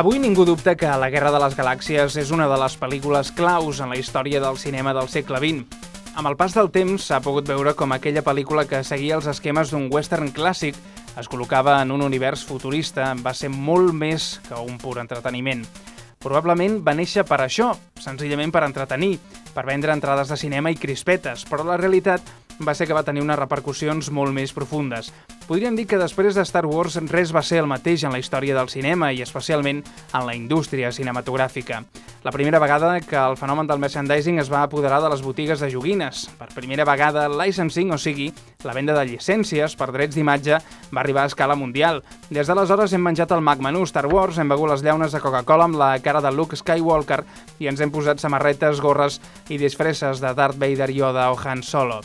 Avui ningú dubta que La Guerra de les Galàxies és una de les pel·lícules claus en la història del cinema del segle XX. Amb el pas del temps s'ha pogut veure com aquella pel·lícula que seguia els esquemes d'un western clàssic es col·locava en un univers futurista va ser molt més que un pur entreteniment. Probablement va néixer per això, senzillament per entretenir, per vendre entrades de cinema i crispetes, però la realitat va ser que va tenir unes repercussions molt més profundes. Podríem dir que després de Star Wars res va ser el mateix en la història del cinema i especialment en la indústria cinematogràfica. La primera vegada que el fenomen del merchandising es va apoderar de les botigues de joguines. Per primera vegada licensing, o sigui, la venda de llicències per drets d'imatge, va arribar a escala mundial. Des d'aleshores hem menjat el Mac Menú Star Wars, hem begut les llaunes de Coca-Cola amb la cara de Luke Skywalker i ens hem posat samarretes, gorres i disfresses de Darth Vader, Yoda o Han Solo.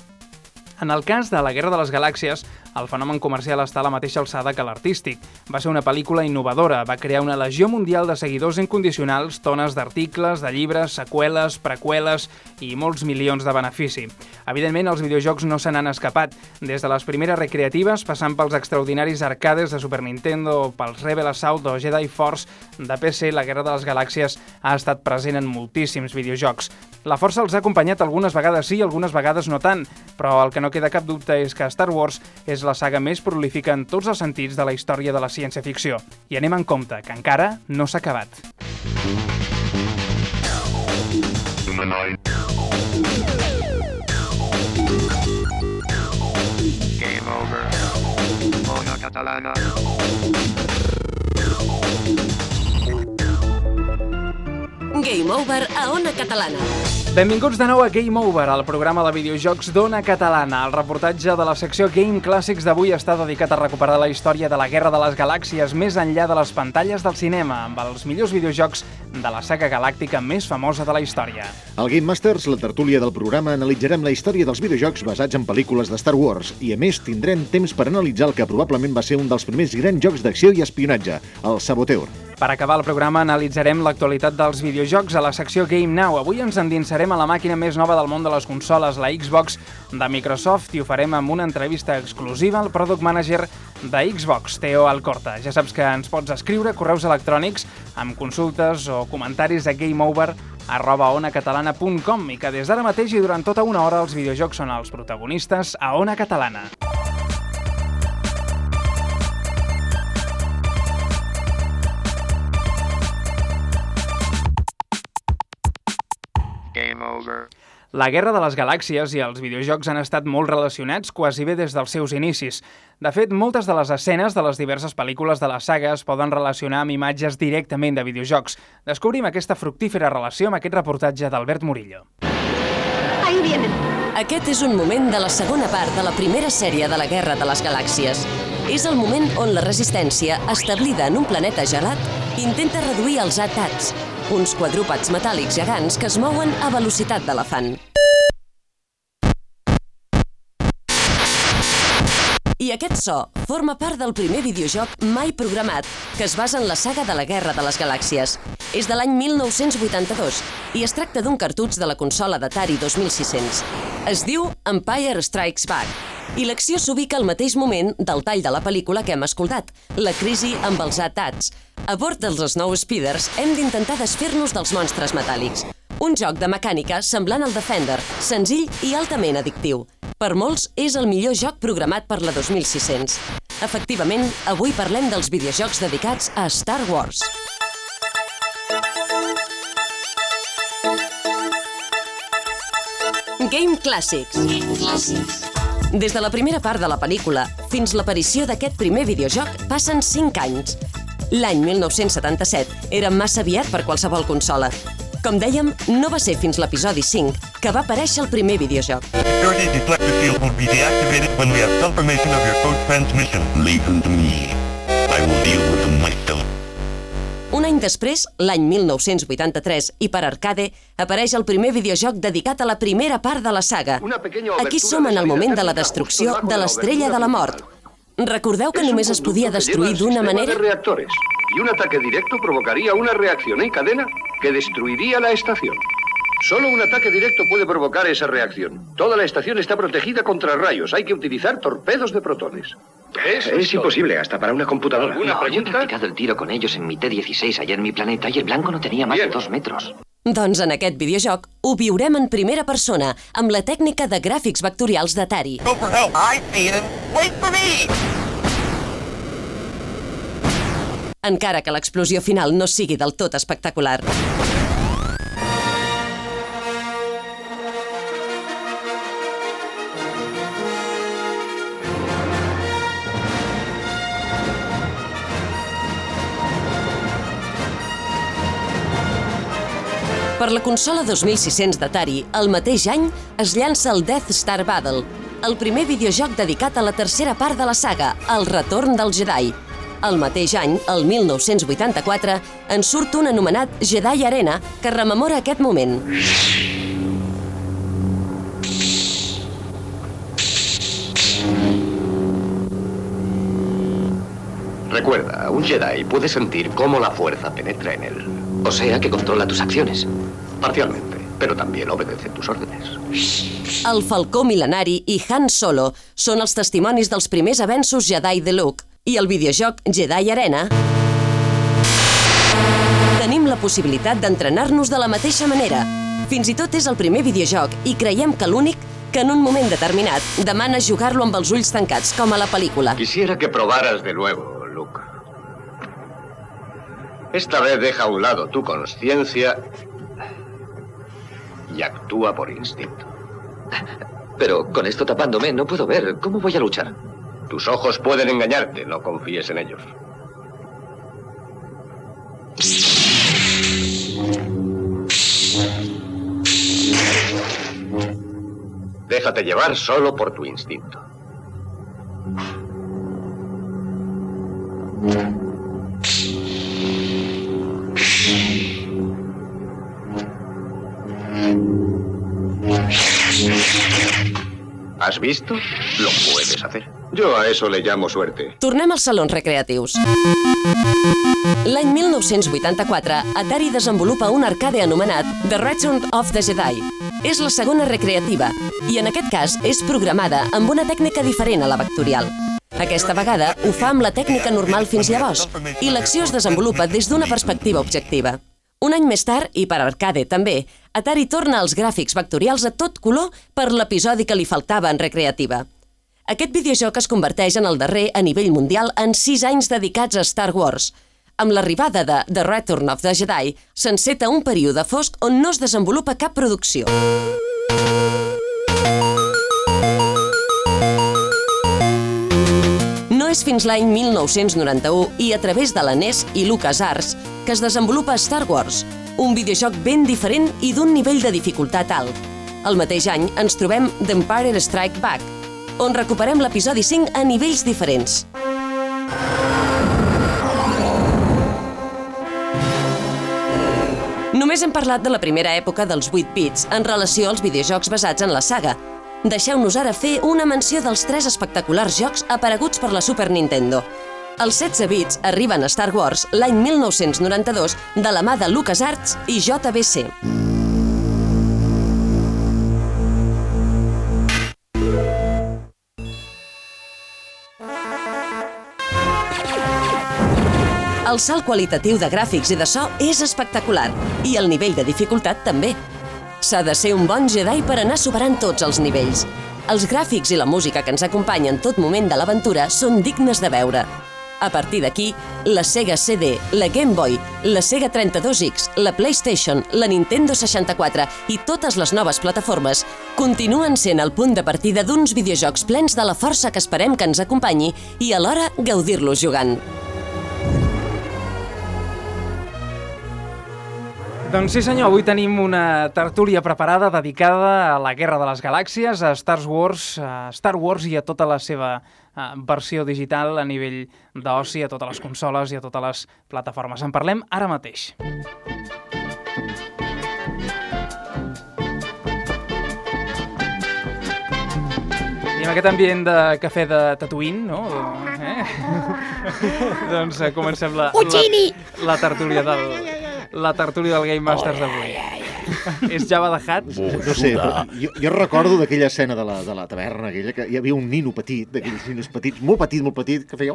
En el cas de la Guerra de les Galàxies, el fenomen comercial està a la mateixa alçada que l'artístic. Va ser una pel·lícula innovadora, va crear una legió mundial de seguidors incondicionals, tones d'articles, de llibres, seqüeles, preqüeles i molts milions de benefici. Evidentment, els videojocs no se n'han escapat. Des de les primeres recreatives, passant pels extraordinaris arcades de Super Nintendo, pels Rebel Assault o Jedi Force de PC, la Guerra de les Galàxies ha estat present en moltíssims videojocs. La força els ha acompanyat algunes vegades sí i algunes vegades no tant, però el que no queda cap dubte és que Star Wars és la saga més prolífica en tots els sentits de la història de la ciència-ficció. I anem en compte, que encara no s'ha acabat. Game over. Ona catalana. Game Over a Ona Catalana. Benvinguts de nou a Game Over, el programa de videojocs d'Ona Catalana. El reportatge de la secció Game Clàssics d'avui està dedicat a recuperar la història de la Guerra de les Galàxies més enllà de les pantalles del cinema, amb els millors videojocs de la saga galàctica més famosa de la història. Al Game Masters, la tertúlia del programa, analitzarem la història dels videojocs basats en pel·lícules de Star Wars i, a més, tindrem temps per analitzar el que probablement va ser un dels primers grans jocs d'acció i espionatge, el Saboteur. Per acabar el programa analitzarem l'actualitat dels videojocs a la secció Game Now. Avui ens endinsarem a la màquina més nova del món de les consoles, la Xbox de Microsoft, i ho farem amb una entrevista exclusiva al Product Manager de Xbox, Teo Alcorta. Ja saps que ens pots escriure correus electrònics amb consultes o comentaris a gameover arroba onacatalana.com i que des d'ara mateix i durant tota una hora els videojocs són els protagonistes a Ona Catalana. La Guerra de les Galàxies i els videojocs han estat molt relacionats quasi bé des dels seus inicis. De fet, moltes de les escenes de les diverses pel·lícules de la saga es poden relacionar amb imatges directament de videojocs. Descobrim aquesta fructífera relació amb aquest reportatge d'Albert Murillo. Ahí vienen. Aquest és un moment de la segona part de la primera sèrie de la Guerra de les Galàxies. És el moment on la resistència, establida en un planeta gelat, intenta reduir els AT-ATs, uns quadrúpeds metàl·lics gegants que es mouen a velocitat d'elefant. I aquest so forma part del primer videojoc mai programat que es basa en la saga de la Guerra de les Galàxies. És de l'any 1982 i es tracta d'un cartutx de la consola d'Atari 2600. Es diu Empire Strikes Back i l'acció s'ubica al mateix moment del tall de la pel·lícula que hem escoltat, la crisi amb els AT-ATs. A bord dels Snow Speeders hem d'intentar desfer-nos dels monstres metàl·lics. Un joc de mecànica semblant al Defender, senzill i altament addictiu. Per molts, és el millor joc programat per la 2600. Efectivament, avui parlem dels videojocs dedicats a Star Wars. Game Classics. Des de la primera part de la pel·lícula fins l'aparició d'aquest primer videojoc passen 5 anys. L'any 1977 era massa aviat per qualsevol consola. Com dèiem, no va ser fins l'episodi 5 que va aparèixer el primer videojoc. Them to me. I will deal with them myself. Un any després, l'any 1983, i per arcade, apareix el primer videojoc dedicat a la primera part de la saga. Aquí som en el moment de la destrucció de de la l'estrella de la mort. Recordeu que només es podia destruir d'una manera? de y un ataque directo provocaría una reacción en cadena que destruiría la estación. Solo un ataque directo puede provocar esa reacción. Toda la estación está protegida contra rayos. Hay que utilizar torpedos de protones. Es imposible, hasta para una computadora. ¿Alguna No, yo he pregunta? practicado el tiro con ellos en mi T-16 allá en mi planeta y el blanco no tenía más Bien. de dos metros. Doncs en aquest videojoc ho viurem en primera persona amb la tècnica de gràfics vectorials d'Atari. Go for help. I see him. Wait for me. encara que l'explosió final no sigui del tot espectacular. Per la consola 2600 d'Atari, el mateix any es llança el Death Star Battle, el primer videojoc dedicat a la tercera part de la saga, El retorn del Jedi. El mateix any, el 1984, en surt un anomenat Jedi Arena que rememora aquest moment. Recuerda, un Jedi puede sentir cómo la fuerza penetra en él. O sea que controla tus acciones. Parcialmente, pero también obedece tus órdenes. El Falcó Milenari i Han Solo són els testimonis dels primers avenços Jedi de Luke i el videojoc Jedi Arena tenim la possibilitat d'entrenar-nos de la mateixa manera. Fins i tot és el primer videojoc i creiem que l'únic que en un moment determinat demana jugar-lo amb els ulls tancats, com a la pel·lícula. Quisiera que probaras de nuevo. Esta vez deja a un lado tu conciencia y actúa por instinto. Pero con esto tapándome no puedo ver. ¿Cómo voy a luchar? Tus ojos pueden engañarte, no confíes en ellos. Déjate llevar solo por tu instinto. ¿Has visto? Lo puedes hacer. Yo a eso le llamo suerte. Tornem als salons recreatius. L'any 1984, Atari desenvolupa un arcade anomenat The Return of the Jedi. És la segona recreativa, i en aquest cas és programada amb una tècnica diferent a la vectorial. Aquesta vegada ho fa amb la tècnica normal fins llavors, i l'acció es desenvolupa des d'una perspectiva objectiva. Un any més tard, i per arcade també, Atari torna als gràfics vectorials a tot color per l'episodi que li faltava en recreativa. Aquest videojoc es converteix en el darrer a nivell mundial en 6 anys dedicats a Star Wars. Amb l'arribada de The Return of the Jedi, s'enceta un període fosc on no es desenvolupa cap producció. No és fins l'any 1991 i a través de la NES i LucasArts que es desenvolupa Star Wars, un videojoc ben diferent i d'un nivell de dificultat alt. El mateix any ens trobem d'Empire Strike Back, on recuperem l'episodi 5 a nivells diferents. Només hem parlat de la primera època dels 8 bits en relació als videojocs basats en la saga. Deixeu-nos ara fer una menció dels tres espectaculars jocs apareguts per la Super Nintendo. Els 16 bits arriben a Star Wars l'any 1992 de la mà de LucasArts i JBC. El salt qualitatiu de gràfics i de so és espectacular i el nivell de dificultat també. S'ha de ser un bon Jedi per anar superant tots els nivells. Els gràfics i la música que ens acompanyen en tot moment de l'aventura són dignes de veure. A partir d'aquí, la Sega CD, la Game Boy, la Sega 32X, la PlayStation, la Nintendo 64 i totes les noves plataformes continuen sent el punt de partida d'uns videojocs plens de la força que esperem que ens acompanyi i alhora gaudir-los jugant. Doncs sí senyor, avui tenim una tertúlia preparada dedicada a la Guerra de les Galàxies, a Star Wars, a Star Wars i a tota la seva eh, versió digital a nivell d'oci, a totes les consoles i a totes les plataformes. En parlem ara mateix. I amb aquest ambient de cafè de Tatooine, no? Eh? doncs eh, comencem la, la, la tertúlia del, la tertúlia del Game Masters d'avui. És Java de Hutt? No sé, però jo, jo recordo d'aquella escena de la, de la taverna aquella, que hi havia un nino petit, d'aquells ninos petits, molt petit, molt petit, que feia...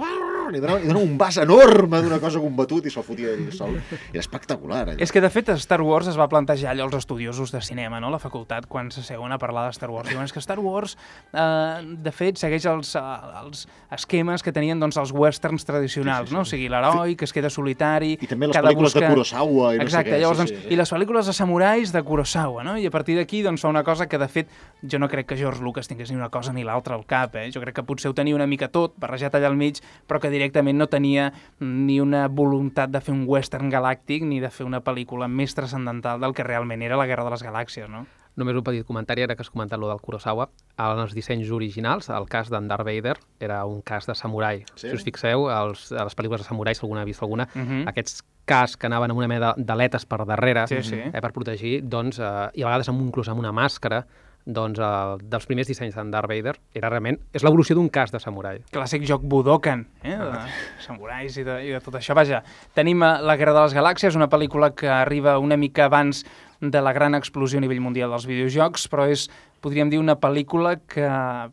Li donava, li donava un vas enorme d'una cosa com batut i se'l fotia ell sol. Era espectacular, allò. És que, de fet, Star Wars es va plantejar allò als estudiosos de cinema, no? la facultat, quan s'asseuen a parlar de Star Wars. Diuen que Star Wars, eh, de fet, segueix els, eh, els esquemes que tenien doncs, els westerns tradicionals, no? O sigui, l'heroi que es queda solitari... I també les de pel·lícules de buscar- Kurosawa i no sé Exacte, què, sí, llavors, sí, doncs, sí. i les pel·lícules de samurais de Kurosawa, no? I a partir d'aquí doncs, fa una cosa que, de fet, jo no crec que George Lucas tingués ni una cosa ni l'altra al cap, eh? Jo crec que potser ho tenia una mica tot, barrejat allà al mig, però que directament no tenia ni una voluntat de fer un western galàctic ni de fer una pel·lícula més transcendental del que realment era la Guerra de les Galàxies, no? Només un petit comentari, ara que has comentat lo del Kurosawa. En els dissenys originals, el cas d'en Darth Vader era un cas de samurai. Sí? Si us fixeu, els, a les pel·lícules de samurai, si alguna ha vist alguna, Mhm. aquests cas que anaven amb una mena d'aletes per darrere Sí, sí. Eh, per protegir, doncs, eh, i a vegades amb, inclús amb una màscara, doncs, eh, dels primers dissenys d'en Darth Vader, era realment... És l'evolució d'un cas de samurai. Clàssic joc Budokan, eh? de samurais i de, i de tot això. Vaja, tenim eh, La Guerra de les Galàxies, una pel·lícula que arriba una mica abans de la gran explosió a nivell mundial dels videojocs, però és, podríem dir, una pel·lícula que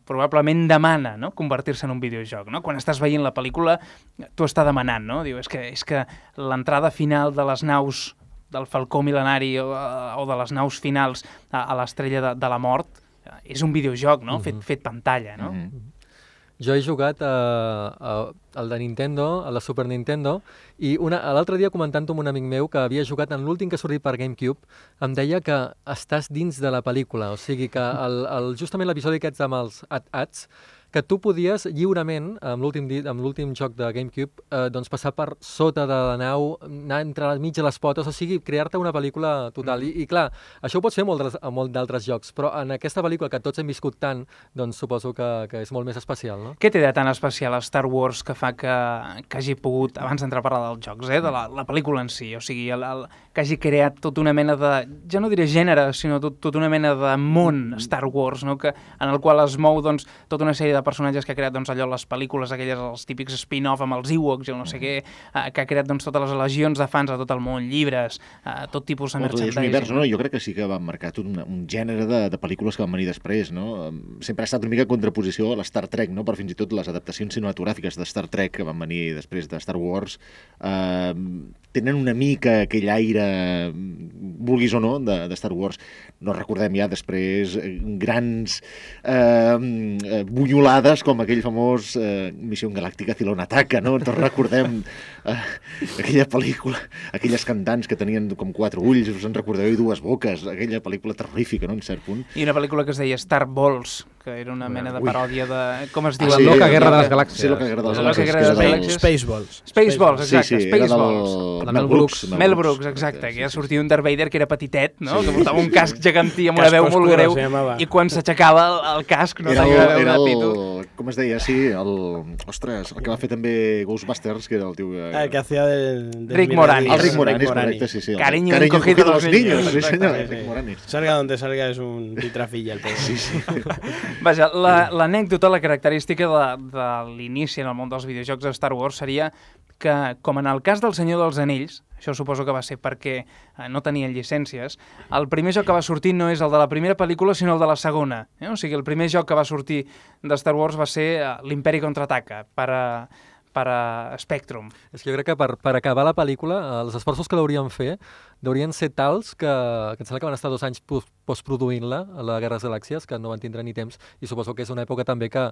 probablement demana no? convertir-se en un videojoc. No? Quan estàs veient la pel·lícula, t'ho està demanant, no? Diu, és que, és que l'entrada final de les naus del Falcó Milenari o, o de les naus finals a, a l'estrella de, de la mort eh, és un videojoc, no? fet, fet pantalla, no? Jo he jugat a, a, al de Nintendo, a la Super Nintendo, i una- l'altre dia comentant-ho amb un amic meu que havia jugat en l'últim que ha sortit per GameCube, em deia que estàs dins de la pel·lícula, o sigui que el, el, justament l'episodi aquests amb els at-ats, que tu podies lliurement, amb l'últim amb l'últim joc de GameCube, eh, doncs passar per sota de la nau, anar entre mig de les potes, o sigui, crear-te una pel·lícula total. I, I clar, això ho pots fer molt, amb molt d'altres jocs, però en aquesta pel·lícula que tots hem viscut tant, doncs suposo que, que és molt més especial, no? Què té de tan especial a Star Wars que fa que, que hagi pogut, abans d'entrar a parlar dels jocs, eh, de la, la pel·lícula en si, o sigui, el, el, que hagi creat tota una mena de, ja no diré gènere, sinó tot, tota una mena de món Star Wars, no? que, en el qual es mou doncs, tota una sèrie de personatges que ha creat doncs, allò, les pel·lícules, aquelles, els típics spin-off amb els Ewoks i el no sé què, eh, que ha creat doncs, totes les legions de fans a tot el món, llibres, eh, tot tipus de és merchandising. univers, no? Jo crec que sí que van marcar un, un gènere de, de pel·lícules que van venir després, no? Sempre ha estat una mica en contraposició a l'Star Trek, no? Per fins i tot les adaptacions cinematogràfiques de Star Trek que van venir després de Star Wars eh, tenen una mica aquell aire, vulguis o no, de, de Star Wars. No recordem ja després eh, grans eh, eh, bunyolades com aquell famós eh, Missió Galàctica Cilon Ataca, no? Tots recordem eh, aquella pel·lícula, aquelles cantants que tenien com quatre ulls, us en recordeu, i dues boques, aquella pel·lícula terrorífica, no?, en cert punt. I una pel·lícula que es deia Star Balls, que era una mena de paròdia de... Com es diu? Ah, sí, Loca sí, Guerra de les sí, Galàxies. Sí, Loca Guerra de les Loca Galàxies. Guerra de les del- Galàxies. Spaceballs. Spaceballs, Sí, exacte, sí, era del Spaceballs. Mel Brooks. Mel Brooks, exacte, que ja sortia un Darth Vader que era petitet, no? Sí. Que portava un casc gegantí amb una veu molt greu i quan s'aixecava el, el casc no Era tenia el, era el. Com es deia, sí, el, ostres, el que va fer també Ghostbusters, que era el tio... que- El que hacía del... del Rick. Moranis. El Rick Moranis, correcte, sí, sí. el Cariño Cariño encogido a los niños, niños, sí senyor, Sí, sí. Rick Moranis. Salga donde salga es un pitrafilla el pobre. Sí, sí. Vaja, la- l'anècdota, la característica de, de l'inici en el món dels videojocs de Star Wars seria que, com en el cas del Senyor dels Anells, això suposo que va ser perquè eh, no tenien llicències, el primer joc que va sortir no és el de la primera pel·lícula, sinó el de la segona. Eh? O sigui, el primer joc que va sortir de Star Wars va ser eh, l'Imperi Contraataca, per a, per a Spectrum. És que jo crec que per, per acabar la pel·lícula, eh, els esforços que l'haurien fer deurien ser tals que, que em sembla que van estar dos anys pos- postproduint-la, a la Guerra de les Galàxies, que no van tindre ni temps, i suposo que és una època també que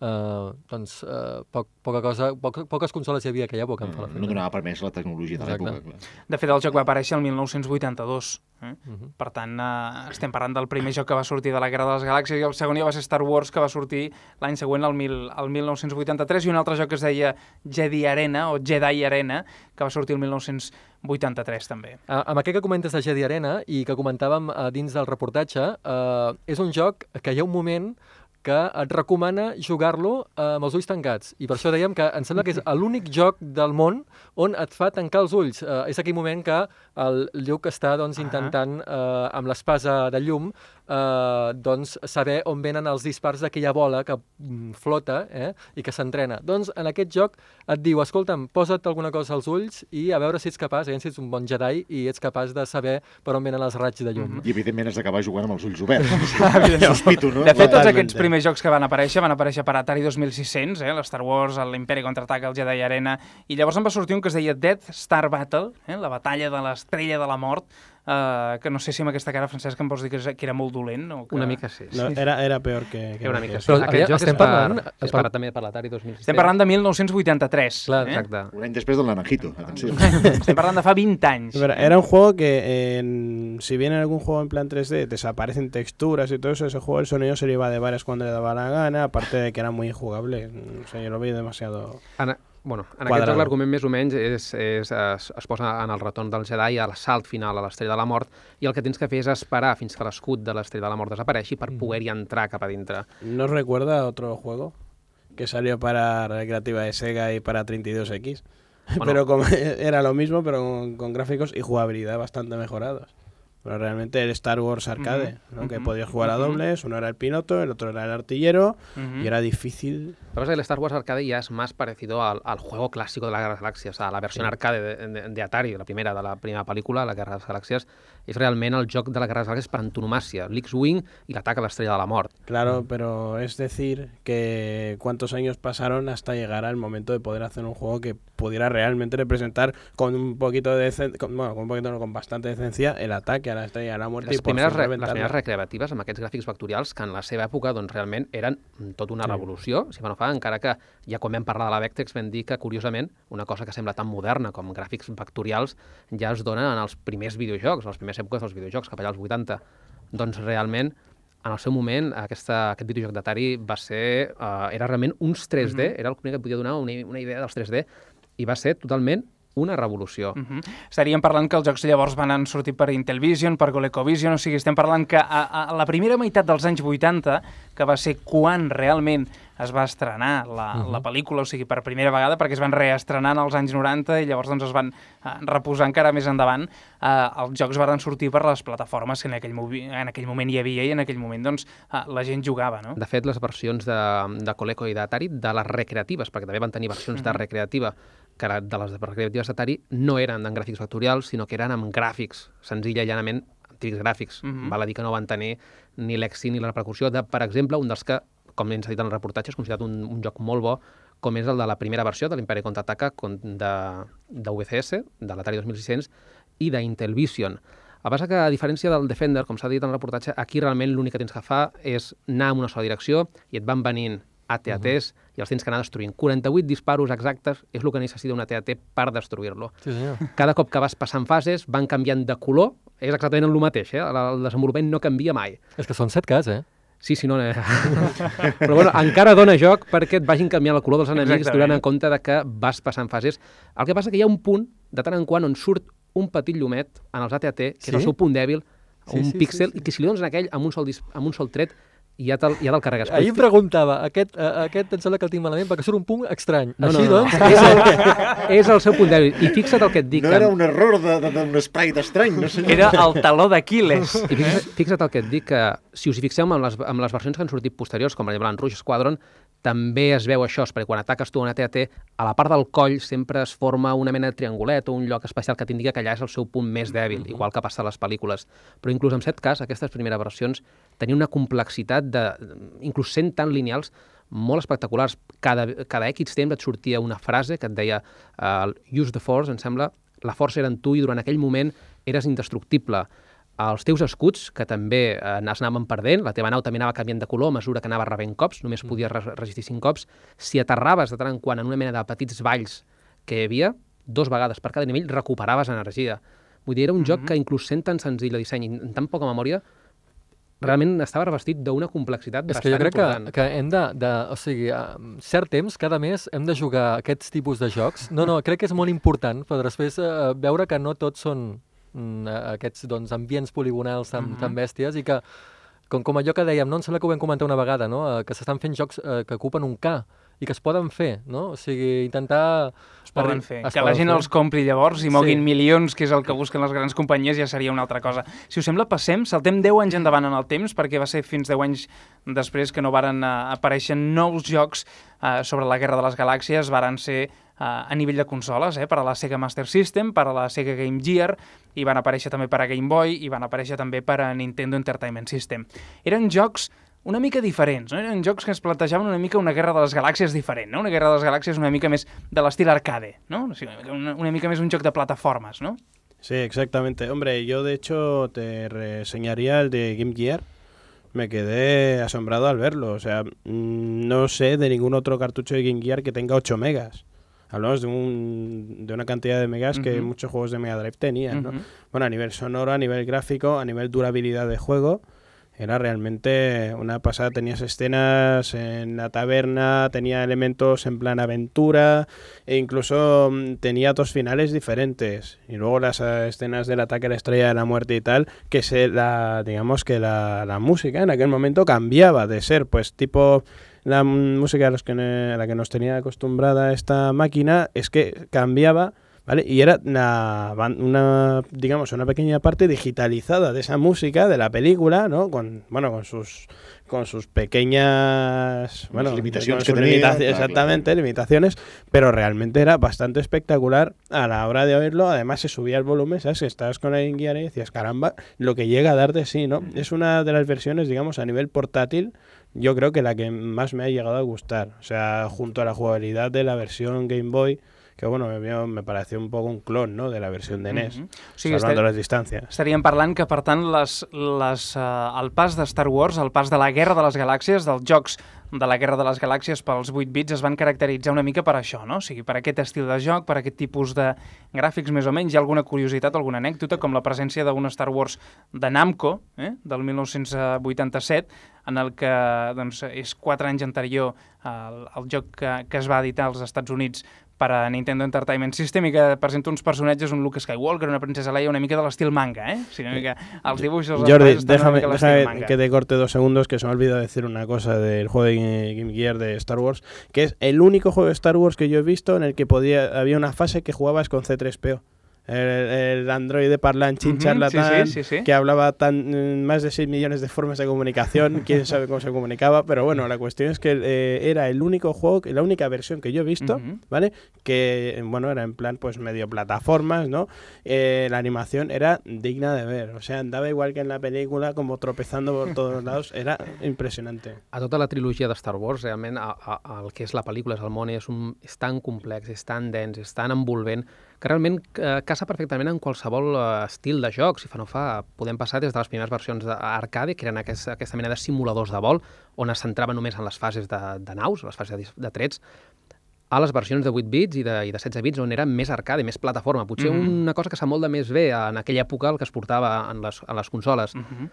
eh, doncs, eh, poc, poca cosa, poc, poques consoles hi havia aquella època. fa No, no donava permès la tecnologia de l'època. De fet, el joc va aparèixer el 1982. Eh? Mhm. Per tant, eh, estem parlant del primer joc que va sortir de la Guerra de les Galàxies i el segon ja va ser Star Wars, que va sortir l'any següent, el, mil, el 1983, i un altre joc que es deia Jedi Arena, o Jedi Arena, que va sortir el 1983 també. Ah, amb aquest que comentes de Jedi Arena i que comentàvem eh, dins del reportatge, eh, és un joc que hi ha un moment que et recomana jugar-lo eh, amb els ulls tancats. I per això dèiem que em sembla que és l'únic joc del món on et fa tancar els ulls. Eh, és aquell moment que el Luke està doncs, intentant, eh, amb l'espasa de llum, eh, doncs, saber on venen els dispars d'aquella bola que mm, flota eh, i que s'entrena. Doncs en aquest joc et diu, escolta'm, posa't alguna cosa als ulls i a veure si ets capaç, eh, si ets un bon Jedi i ets capaç de saber per on venen els raigs de llum. I evidentment has d'acabar jugant amb els ulls oberts. Evidentment. Sospito, no? De fet, tots Totalment. aquests primers jocs que van aparèixer van aparèixer per Atari 2600, eh? l'Star Wars, l'Imperi Contraataca, el Jedi Arena, i llavors en va sortir un que es deia Death Star Battle, eh? la batalla de l'estrella de la mort, eh, que no sé si amb aquesta cara, Francesc, em pots dir que, que era molt dolent. O que... Una mica sí. No, era, era peor que... que Era una mica sí. Però, Aquest joc estem és per, parlant- és per, també per l'Atari 2600. Estem parlant de 1983. Clar, eh? Exacte. Un any després del Naranjito, atenció. Estem parlant de fa 20 anys. Pero Era un juego que, en- si bien en algún juego en plan 3D desaparecen texturas y todo eso, ese juego el sonido se le iba de bares cuando le daba la gana, aparte de que era muy injugable. O sea, yo lo vi demasiado... En, bueno, en aquest Quadrado. joc l'argument més o menys és, és, es, es posa en el retorn del Jedi a l'assalt final a l'Estrella de la Mort i el que tens que fer és esperar fins que l'escut de l'Estrella de la Mort desapareixi per poder-hi entrar cap a dintre. ¿No os recuerda otro juego que salió para recreativa de Sega y para 32X? Bueno. pero como era lo mismo, pero con, con gráficos y jugabilidad bastante mejorados. Pero realmente el Star Wars arcade, ¿no? que podías jugar a dobles, uno era el piloto, el otro era el artillero, y era difícil. Lo que pasa es que el Star Wars Arcade ya es más parecido al, al juego clásico de la Guerra de las Galaxias, a la versión arcade de, de, de Atari, la primera de la primera pel·lícula, la Guerra de les Galàxies, és realment el joc de la Guerra de les Galàxies per antonomàcia, l'X-Wing i l'atac a l'Estrella de la Mort. Claro, pero es decir que cuántos años pasaron hasta llegar al momento de poder hacer un juego que pudiera realmente representar con un poquito de con, bueno, con un poquito no, con bastante decencia el ataque a la estrella de la muerte Les primeres, re, les primeres recreatives amb aquests gràfics vectorials que en la seva època doncs, realment eren tot una Sí. revolució, si no fa, encara que ja quan vam parlar de la Vectrex vam dir que, curiosament, una cosa que sembla tan moderna com gràfics vectorials ja es dona en els primers videojocs, en les primeres èpoques dels videojocs, cap allà als 80. Doncs realment, en el seu moment, aquesta, aquest videojoc d'Atari va ser... Uh, era realment uns 3D, era el primer que et podia donar una, una idea dels 3D, i va ser totalment una revolució. Uh -huh. Estaríem parlant que els jocs llavors van sortir per Intellivision, per ColecoVision, o sigui, estem parlant que a, a la primera meitat dels anys 80, que va ser quan realment es va estrenar la, uh -huh. la pel·lícula, o sigui, per primera vegada, perquè es van reestrenar als anys 90 i llavors doncs, es van eh, reposar encara més endavant, eh, els jocs van sortir per les plataformes que en aquell, en aquell moment hi havia i en aquell moment doncs, eh, la gent jugava, no? De fet, les versions de, de Coleco i d'Atari, de les recreatives, perquè també van tenir versions de Mhm. recreativa, que era de les de d'Atari, no eren en gràfics vectorials, sinó que eren amb gràfics, senzilla i llanament antics gràfics. Mhm. Val a dir que no van tenir ni l'èxit ni la repercussió de, per exemple, un dels que, com ens ha dit en el reportatge, és considerat un, un joc molt bo, com és el de la primera versió de l'Imperi Contraataca con- de, de VCS, de l'Atari 2600, i d'Intelvision. El que passa que, a diferència del Defender, com s'ha dit en el reportatge, aquí realment l'únic que tens que fa és anar en una sola direcció i et van venint AT-ATs i els tens que anar destruint. 48 disparos exactes és el que necessita un AT-AT per destruir-lo. Sí, senyor. Cada cop que vas passant fases van canviant de color, és exactament el mateix, eh? el desenvolupament no canvia mai. És que són 7Ks, eh? Sí, sí, no... Eh? Però bueno, encara dona joc perquè et vagin canviant el color dels enemics Exactament. donant en compte de que vas passant fases. El que passa que hi ha un punt, de tant en quant, on surt un petit llumet en els AT-AT, que Sí? és el seu punt dèbil, Sí, un sí, sí, píxel, sí. i que si li dones en aquell amb un sol, dis amb un sol tret, ja te'l ja te'l carregues. Ahir em preguntava, aquest, uh, aquest em sembla que el tinc malament perquè surt un punt estrany. No, no, Així, no, no. doncs... És, el, és el seu punt dèbil. I fixa't el que et dic. No que- era un error d'un de, de, d'un spray estrany, no sé. Era el taló d'Aquiles. I fixa't, fixa't el que et dic, que si us hi fixeu amb les, amb les versions que han sortit posteriors, com per exemple en Rouge Squadron, també es veu això, perquè quan ataques tu un AT-AT, a la part del coll sempre es forma una mena de triangulet o un lloc especial que t'indica que allà és el seu punt més dèbil, igual que passa a les pel·lícules. Però inclús en set cas, aquestes primeres versions tenien una complexitat de... inclús sent tan lineals, molt espectaculars. Cada, cada X temps et sortia una frase que et deia uh, use the force, em sembla, la força era en tu i durant aquell moment eres indestructible els teus escuts, que també eh, es anaven perdent, la teva nau també anava canviant de color a mesura que anava rebent cops, només podies re resistir 5 cops. Si aterraves de tant en quant en una mena de petits valls que hi havia, dos vegades per cada nivell recuperaves energia. Vull dir, era un joc que inclús sent tan senzill de disseny i amb tan poca memòria, realment estava revestit d'una complexitat És bastant que jo crec que, important. que hem de, de... O sigui, a cert temps, cada mes, hem de jugar aquests tipus de jocs. No, no, crec que és molt important per després eh, veure que no tots són mm, aquests doncs, ambients poligonals tan, Mhm. tan bèsties i que, com, com allò que dèiem, no? em sembla que ho vam comentar una vegada, no? eh, que s'estan fent jocs eh, que ocupen un K i que es poden fer, no? O sigui, intentar... Es poden fer. es que la poden gent fer. els compri llavors i moguin Sí. milions, que és el que busquen les grans companyies, ja seria una altra cosa. Si us sembla, passem, saltem 10 anys endavant en el temps, perquè va ser fins 10 anys després que no varen uh, aparèixer nous jocs uh, sobre la Guerra de les Galàxies, varen ser a nivell de consoles, eh, per a la Sega Master System, per a la Sega Game Gear, i van aparèixer també per a Game Boy, i van aparèixer també per a Nintendo Entertainment System. Eren jocs una mica diferents, no? Eren jocs que es plantejaven una mica una guerra de les galàxies diferent, no? Una guerra de les galàxies una mica més de l'estil arcade, no? O sigui, una, una mica més un joc de plataformes, no? Sí, exactamente. Hombre, yo de hecho te reseñaría el de Game Gear. Me quedé asombrado al verlo. O sea, mm, no sé de ningún otro cartucho de Game Gear que tenga 8 megas. Hablamos de, un, de una cantidad de megas que muchos juegos de Mega Drive tenían, ¿no? Bueno, a nivel sonoro, a nivel gráfico, a nivel durabilidad de juego, era realmente una pasada. Tenías escenas en la taberna, tenía elementos en plan aventura, e incluso mm, tenía dos finales diferentes. Y luego las eh, escenas del ataque a la estrella de la muerte y tal, que se la, digamos que la, la música en aquel momento cambiaba de ser, pues tipo la mm, música a, los que, a la que nos tenía acostumbrada esta máquina, es que cambiaba. ¿Vale? Y era una, una, digamos, una pequeña parte digitalizada de esa música de la película, ¿no? Con, bueno, con sus, con sus pequeñas, bueno, limitaciones que sus tenía, limita- claro, exactamente, limitaciones, pero realmente era bastante espectacular a la hora de oírlo. Además, se subía el volumen, ¿sabes? Estabas con el Gear y decías, caramba, lo que llega a dar de sí, ¿no? Es una de las versiones, digamos, a nivel portátil, yo creo que la que más me ha llegado a gustar. O sea, junto a la jugabilidad de la versión Game Boy, que bueno, me, me pareció un poco un clon, ¿no? De la versión de NES, Mhm. O sigui, salvando estem- las distancias. Estaríem parlant que, per tant, les, les, uh, el pas de Star Wars, el pas de la Guerra de les Galàxies, dels jocs de la Guerra de les Galàxies pels 8 bits, es van caracteritzar una mica per això, no? O sigui, per aquest estil de joc, per aquest tipus de gràfics més o menys. Hi ha alguna curiositat, alguna anècdota, com la presència d'un Star Wars de Namco, eh? del 1987, en el que doncs, és 4 anys anterior al, al joc que, que es va editar als Estats Units per a Nintendo Entertainment System i que presenta uns personatges, un Luke Skywalker, una princesa Leia, una mica de l'estil manga, eh? O sigui, una mica, els dibuixos... Jordi, déjame, déjame que te corte dos segundos, que se me ha olvidado decir una cosa del juego de Game Gear de Star Wars, que es el único juego de Star Wars que yo he visto en el que podía había una fase que jugabas con C3PO. El, el androide parlanchín Ujú, charlatán sí, sí, sí, sí. que hablaba tan, más de 6 millones de formas de comunicación, quién sabe cómo se comunicaba, pero bueno, la cuestión es que eh, era el único juego, la única versión que yo he visto, Ujú. ¿vale? Que, eh, bueno, era en plan, pues medio plataformas, ¿no? Eh, la animación era digna de ver, o sea, andaba igual que en la película, como tropezando por todos lados, era impresionante. A tota la trilogia de Star Wars, realment, a, a, el que és la pel·lícula, és el món, és, un, és tan complex, és tan dens, és tan envolvent, que realment eh, casa perfectament en qualsevol eh, estil de joc. Si fa no fa, podem passar des de les primeres versions d'arcade, que eren aquesta, aquesta mena de simuladors de vol, on es centrava només en les fases de, de naus, les fases de, de trets, a les versions de 8 bits i de, i de 16 bits on era més arcade, més plataforma. Potser mm. -hmm. una cosa que s'amolda més bé en aquella època el que es portava en les, en les consoles. Mm Mhm.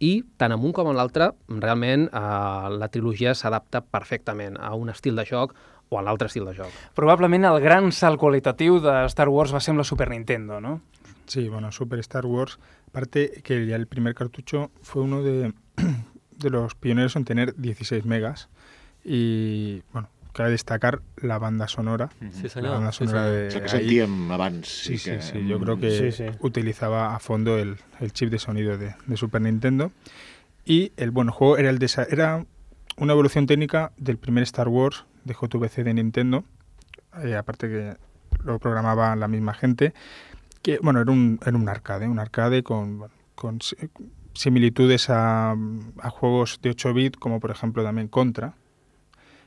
I tant en un com en l'altre, realment eh, la trilogia s'adapta perfectament a un estil de joc o a l'altre estil de joc. Probablement el gran salt qualitatiu de Star Wars va ser amb la Super Nintendo, no? Sí, bueno, Super Star Wars. Aparte que ya el primer cartucho fue uno de, de los pioneros en tener 16 megas. Y bueno, cabe destacar la banda sonora. Sí, La senyor, banda sí, sonora senyor. de O sea, que abans. Sí, sí, que- sí. Yo creo que Sí, sí. utilizaba a fondo el, el chip de sonido de, de Super Nintendo. Y el buen juego era el de era una evolución técnica del primer Star Wars de JVC de Nintendo. Eh, aparte que lo programaba la misma gente. Que bueno, era un, era un arcade, un arcade con, con si- similitudes a, a juegos de 8 bits, como por ejemplo también Contra.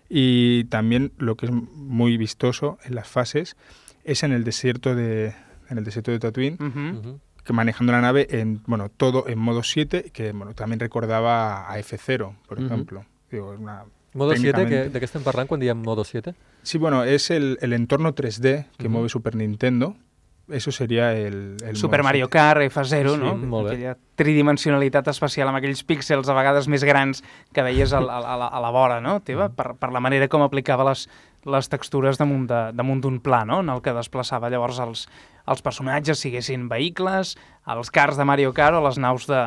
Y también lo que es muy vistoso en las fases es en el desierto de en el desierto de Tatooine, que manejando la nave en bueno todo en modo 7, que bueno también recordaba a F0, por ejemplo. Digo, una- Modo 7, que, de què estem parlant quan diem modo 7? Sí, bueno, es el, el entorno 3D que Ujú. mueve Super Nintendo. Eso sería el, el Super modo Mario 7. Kart, F0, Sí, no? molt bé. Aquella tridimensionalitat especial amb aquells píxels a vegades més grans que veies a, a, a, la, a la vora, no, teva? Mm. Per, per la manera com aplicava les, les textures damunt de- damunt d'un pla, no? En el que desplaçava llavors els, els personatges, siguessin vehicles, els cars de Mario Kart o les naus de,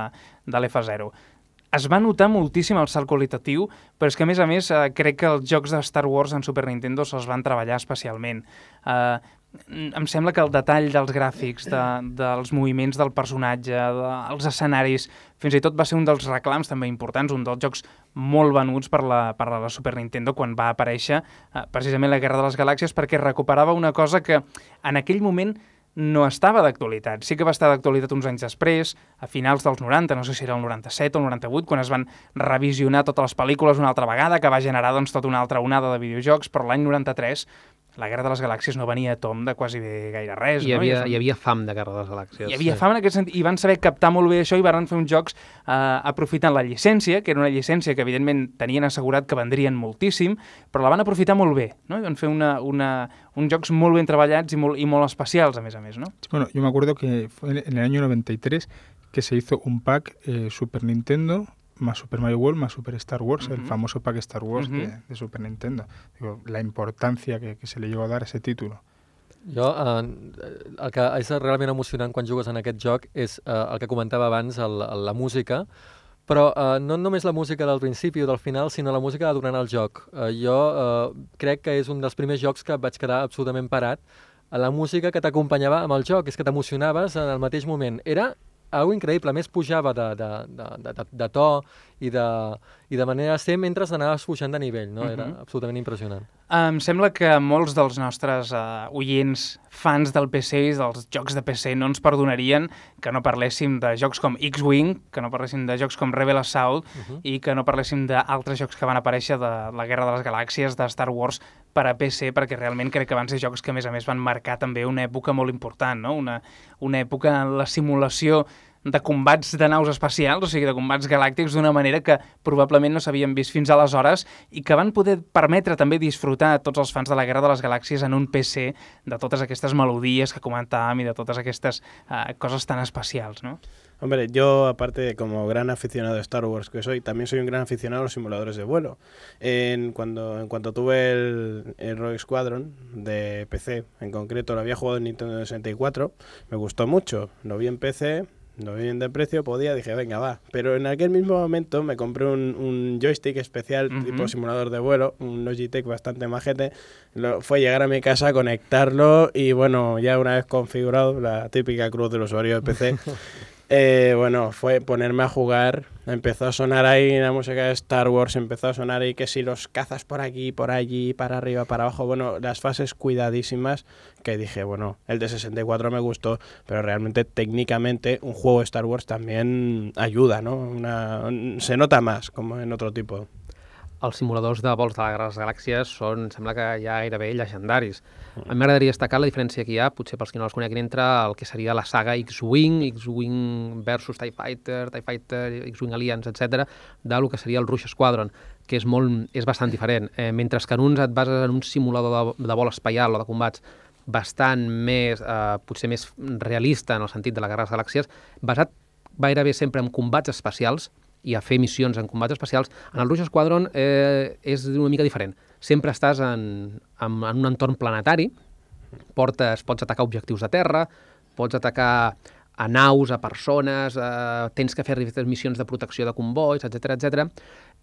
de l'F0. Es va notar moltíssim el salt qualitatiu, però és que, a més a més, eh, crec que els jocs de Star Wars en Super Nintendo se'ls van treballar especialment. Eh, em sembla que el detall dels gràfics, de, dels moviments del personatge, dels escenaris, fins i tot va ser un dels reclams també importants, un dels jocs molt venuts per la, per la Super Nintendo quan va aparèixer eh, precisament la Guerra de les Galàxies, perquè recuperava una cosa que en aquell moment no estava d'actualitat. Sí que va estar d'actualitat uns anys després, a finals dels 90, no sé si era el 97 o el 98, quan es van revisionar totes les pel·lícules una altra vegada, que va generar doncs, tota una altra onada de videojocs, però l'any 93 la Guerra de les Galàxies no venia a tom de quasi bé gaire res. Hi no? havia, I hi havia fam de Guerra de les Galàxies. hi havia fam en aquest sentit, i van saber captar molt bé això i van fer uns jocs eh, aprofitant la llicència, que era una llicència que evidentment tenien assegurat que vendrien moltíssim, però la van aprofitar molt bé, no? I van fer una, una, uns jocs molt ben treballats i molt, i molt especials, a més a més, no? Bueno, yo me acuerdo que fue en el año 93 que se hizo un pack eh, Super Nintendo más Super Mario World más Super Star Wars, el Ujú. famoso pack Star Wars Ujú. de, de Super Nintendo. Digo, la importancia que, que se le llegó a dar a ese título. Jo, eh, el que és realment emocionant quan jugues en aquest joc és eh, el que comentava abans, el, el, la música, però eh, no només la música del principi o del final, sinó la música durant el joc. Eh, jo eh, crec que és un dels primers jocs que vaig quedar absolutament parat a la música que t'acompanyava amb el joc, és que t'emocionaves en el mateix moment. Era algo increïble, a més pujava de, de, de, de, de, to i de, i de manera de ser mentre anaves pujant de nivell, no? Era Mhm. absolutament impressionant. Em sembla que molts dels nostres uh, oients fans del PC i dels jocs de PC no ens perdonarien que no parléssim de jocs com X-Wing, que no parléssim de jocs com Rebel Assault Mhm. i que no parléssim d'altres jocs que van aparèixer de la Guerra de les Galàxies, de Star Wars per a PC, perquè realment crec que van ser jocs que a més a més van marcar també una època molt important, no? una, una època en la simulació de combats de naus espacials, o sigui, de combats galàctics d'una manera que probablement no s'havien vist fins aleshores i que van poder permetre també disfrutar a tots els fans de la Guerra de les Galàxies en un PC de totes aquestes melodies que comentàvem i de totes aquestes uh, coses tan especials, no? Hombre, yo aparte como gran aficionado de Star Wars que soy, también soy un gran aficionado a los simuladores de vuelo. En, cuando, en cuanto tuve el, el Rogue Squadron de PC, en concreto lo había jugado en Nintendo 64, me gustó mucho, lo vi en PC, lo vi bien de precio, podía, dije, venga, va. Pero en aquel mismo momento me compré un, un joystick especial tipo simulador de vuelo, un Logitech bastante majete. Lo, fue llegar a mi casa, conectarlo y bueno, ya una vez configurado, la típica cruz del usuario de PC, eh, bueno, fue ponerme a jugar. Empezó a sonar ahí la música de Star Wars, empezó a sonar ahí que si los cazas por aquí, por allí, para arriba, para abajo. Bueno, las fases cuidadísimas que dije, bueno, el de 64 me gustó, pero realmente técnicamente un juego de Star Wars también ayuda, ¿no? Una, se nota más, como en otro tipo. Els simuladors de vols de les galàxies són, em sembla que ja gairebé llegendaris. A mi m'agradaria destacar la diferència que hi ha, potser pels que no els coneguin, entre el que seria la saga X-Wing, X-Wing versus TIE Fighter, TIE Fighter, X-Wing Alliance, etc, de lo que seria el Rouge Squadron, que és, molt, és bastant diferent. Eh, mentre que en uns et bases en un simulador de, de vol espacial o de combats bastant més, eh, potser més realista en el sentit de la Guerra de les Galàxies, basat gairebé sempre en combats espacials, i a fer missions en combats espacials, en el Rouge Squadron eh, és una mica diferent. Sempre estàs en, en, en un entorn planetari, portes, pots atacar objectius de terra, pots atacar a naus, a persones, eh, tens que fer missions de protecció de convois, etc etc.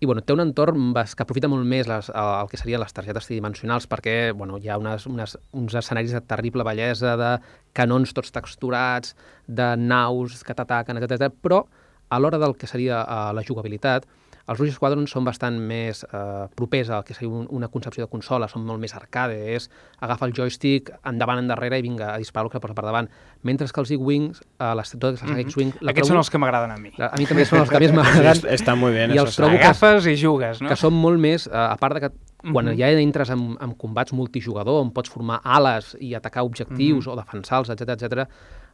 I bueno, té un entorn que aprofita molt més les, el que serien les targetes tridimensionals perquè bueno, hi ha unes, unes, uns escenaris de terrible bellesa, de canons tots texturats, de naus que t'ataquen, etc. Però a l'hora del que seria uh, la jugabilitat, els Rouge Squadron són bastant més eh, propers al que seria un, una concepció de consola, són molt més arcade, és agafa el joystick endavant, endarrere i vinga a disparar el que posa per davant. Mentre que els X-Wings, uh, les, totes les Mhm. X-Wing... la Aquests trobo- són els que m'agraden a mi. A mi també són els que més m'agraden. Sí, està muy bien, I els trobo que, Agafes i jugues, no? que són molt més, eh, a part de que quan Mhm. ja entres en, en combats multijugador, on pots formar ales i atacar objectius Mhm. o defensar-los, etc etc,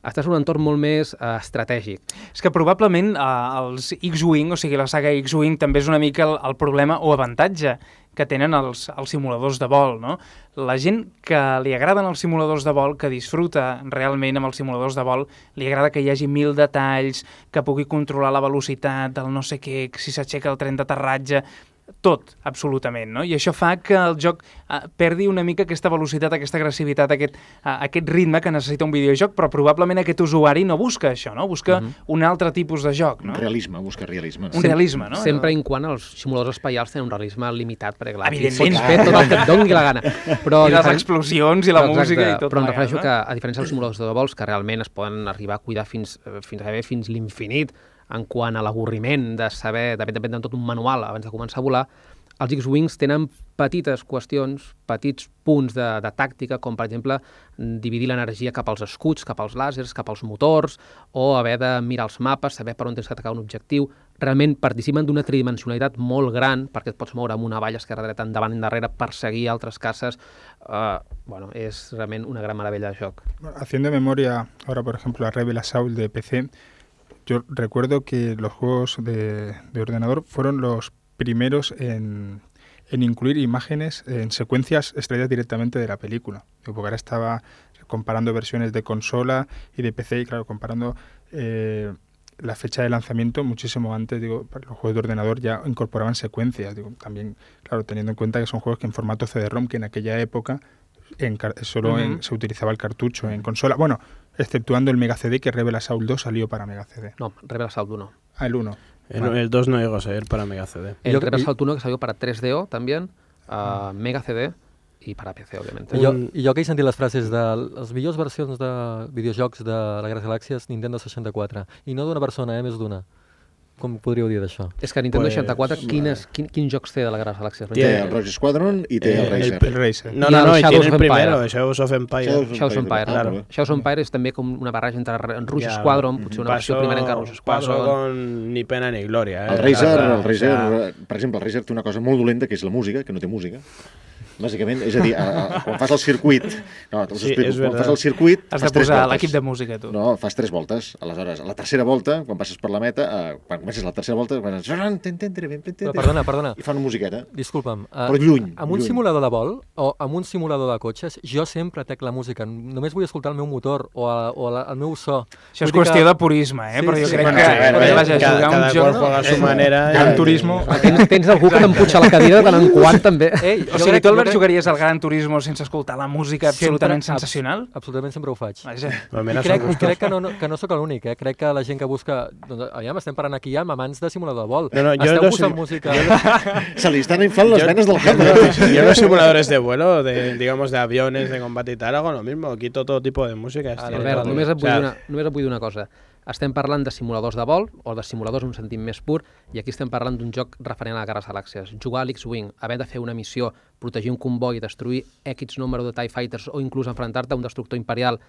estàs en un entorn molt més eh, estratègic. És que probablement eh, els X-Wing, o sigui, la saga X-Wing, també és una mica el, el problema o avantatge que tenen els, els simuladors de vol, no? La gent que li agraden els simuladors de vol, que disfruta realment amb els simuladors de vol, li agrada que hi hagi mil detalls, que pugui controlar la velocitat del no sé què, si s'aixeca el tren d'aterratge... tot, absolutament, no? I això fa que el joc uh, perdi una mica aquesta velocitat, aquesta agressivitat, aquest, uh, aquest ritme que necessita un videojoc, però probablement aquest usuari no busca això, no? Busca uh -huh. un altre tipus de joc, no? Realisme, busca realisme. Un realisme, no? Sempre en quant als simuladors espaials tenen un realisme limitat, perquè clar, aquí Evidentment. pots fer tot el que et doni la gana. Però I les explosions i la música i tot Però em refereixo no? que, a diferència dels simuladors de vols, que realment es poden arribar a cuidar fins, eh, fins a fins l'infinit en quant a l'avorriment de saber, de depèn tot un manual abans de començar a volar, els X-Wings tenen petites qüestions, petits punts de, de tàctica, com per exemple dividir l'energia cap als escuts, cap als làsers, cap als motors, o haver de mirar els mapes, saber per on tens que atacar un objectiu. Realment participen d'una tridimensionalitat molt gran, perquè et pots moure amb una valla esquerra-dreta endavant i endarrere, perseguir altres caces. Uh, bueno, és realment una gran meravella de joc. Haciendo memoria ahora, por ejemplo, a Rebel Assault de PC, yo recuerdo que los juegos de, de ordenador fueron los primeros en, en incluir imágenes en secuencias extraídas directamente de la película. Porque ahora estaba comparando versiones de consola y de PC y claro, comparando eh, la fecha de lanzamiento muchísimo antes, digo, para los juegos de ordenador ya incorporaban secuencias, digo, también, claro, teniendo en cuenta que son juegos que en formato CD-ROM, que en aquella época en solo en- se utilizaba el cartucho en consola, bueno, exceptuando el Mega CD que Rebel Assault 2 salió para Mega CD. No, Rebel Assault 1. Ah, el 1. El, el 2 no llegó a salir para Mega CD. El Rebel Assault 1 que salió para 3DO también, a Mega CD y para PC, obviamente. I jo, I jo que he sentit les frases de les millors versions de videojocs de la Guerra de les Galàxies, Nintendo 64. I no d'una persona, eh, més d'una. Com podríeu dir d'això? És que Nintendo Pues, 64, quines, quin, quins jocs té de la Guerra de les Galàxies? Té el Rogue Squadron i té el Racer. el Racer. No, I no, el no, Shadows tiene el of Empire. primero, Shadows of Empire. Shadows of Shadows Empire, Empire, claro. claro. Shadows Empire és també com una barreja entre Rouge Ya, Squadron, potser una versió pasó- primera que Rouge Pasó Squadron. con ni pena ni gloria. eh, El verdad, el Razer, o sea, per exemple, el Razer té una cosa molt dolenta, que és la música, que no té música. Bàsicament, és a dir, a, a, quan fas el circuit... No, te'ls Sí, explico. Quan fas el circuit, Has fas de posar l'equip de música, tu. No, fas tres voltes. Aleshores, a la tercera volta, quan passes per la meta, eh, quan comences la tercera volta, quan... Però perdona, perdona. I fan una musiqueta. Disculpa'm. Uh, Però lluny, Amb un lluny. simulador de vol o amb un simulador de cotxes, jo sempre tec la música. Només vull escoltar el meu motor o, a, o la, el meu so. Això és qüestió de purisme, eh? Sí, Però jo sí. crec Bueno, que, a veure, que a vaja, veure, jugar cada un joc... qual juega a su Eh, manera. Gran y- Turismo. Tens, tens algú que t'empuja la cadira de tant en quant, també. Ei, O jo sigui, tu, Albert, crec- jugaries al Gran Turismo sense escoltar la música absolutament Sempre, abs- sensacional? Absolutament sempre ho faig. Vaja. I crec, crec que no, no, que no sóc l'únic, eh? crec que la gent que busca... Doncs, aviam, estem parlant aquí ja amb amants de simulador de vol. No, no, jo Esteu no buscant sé- música... Se li estan inflant les venes del cap. Yo los simuladores de vuelo, de, digamos de aviones, de combate y tal, hago lo mismo. Quito todo tipo de música. Albert, només et, O vull sea, dir una, només et vull dir una cosa. Estem parlant de simuladors de vol, o de simuladors en un sentit més pur, i aquí estem parlant d'un joc referent a la Guerra de Galàxies. Jugar a l'X-Wing, haver de fer una missió, protegir un comboi, destruir X número de TIE Fighters o inclús enfrontar-te a un destructor imperial,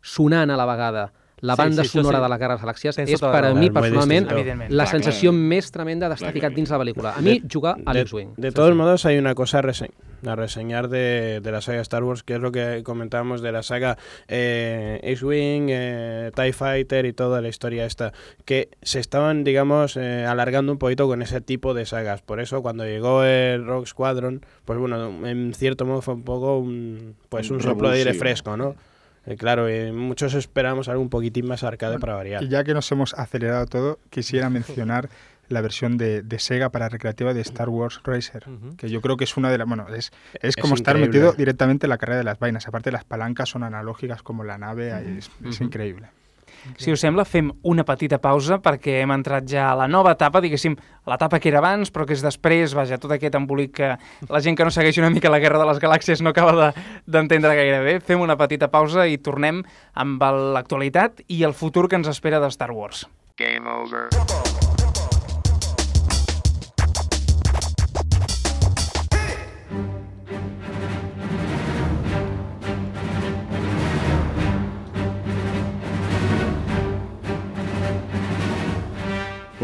sonant a la vegada la Sí, banda sí, això sonora sí. de la Guerra de les Galàxies Tens és la per a mi, personalment, la Clar, sensació clar. més tremenda d'estar Clar, ficat dins la pel·lícula. A mi, jugar a de, l'X-Wing. de Sí, todos sí. modos, hay una cosa a, rese- a reseñar de, de la saga Star Wars, que es lo que comentábamos de la saga eh, X-Wing, eh, TIE Fighter y toda la historia esta, que se estaban, digamos, eh, alargando un poquito con ese tipo de sagas. Por eso, cuando llegó el Rogue Squadron, pues bueno, en cierto modo fue un poco un, pues un soplo de aire fresco, ¿no? Eh, claro, eh, muchos esperamos algo un poquitín más arcade para variar. Y ya que nos hemos acelerado todo, quisiera mencionar la versión de, de Sega para recreativa de Star Wars Racer, que yo creo que es una de las... Bueno, es, es Es como estar increíble. metido directamente en la carrera de las vainas. Aparte, las palancas son analógicas como la nave, es, es increíble. Si us sembla, fem una petita pausa perquè hem entrat ja a la nova etapa, diguéssim, l'etapa que era abans, però que és després, vaja, tot aquest embolic que la gent que no segueix una mica la Guerra de les Galàxies no acaba de- d'entendre de, gaire bé. Fem una petita pausa i tornem amb l'actualitat i el futur que ens espera de Star Wars. Game over.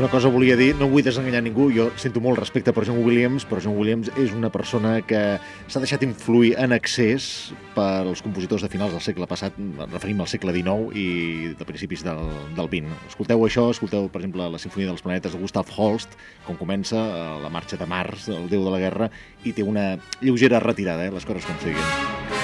Una cosa volia dir, no vull desenganyar ningú, jo sento molt respecte per John Williams, però John Williams és una persona que s'ha deixat influir en excés pels compositors de finals del segle passat, referim al segle XIX i de principis del, del XX. Escolteu això, escolteu, per exemple, la Sinfonia dels Planetes de Gustav Holst, com comença eh, la marxa de Mars, el déu de la guerra, i té una lleugera retirada, eh, les coses com siguin.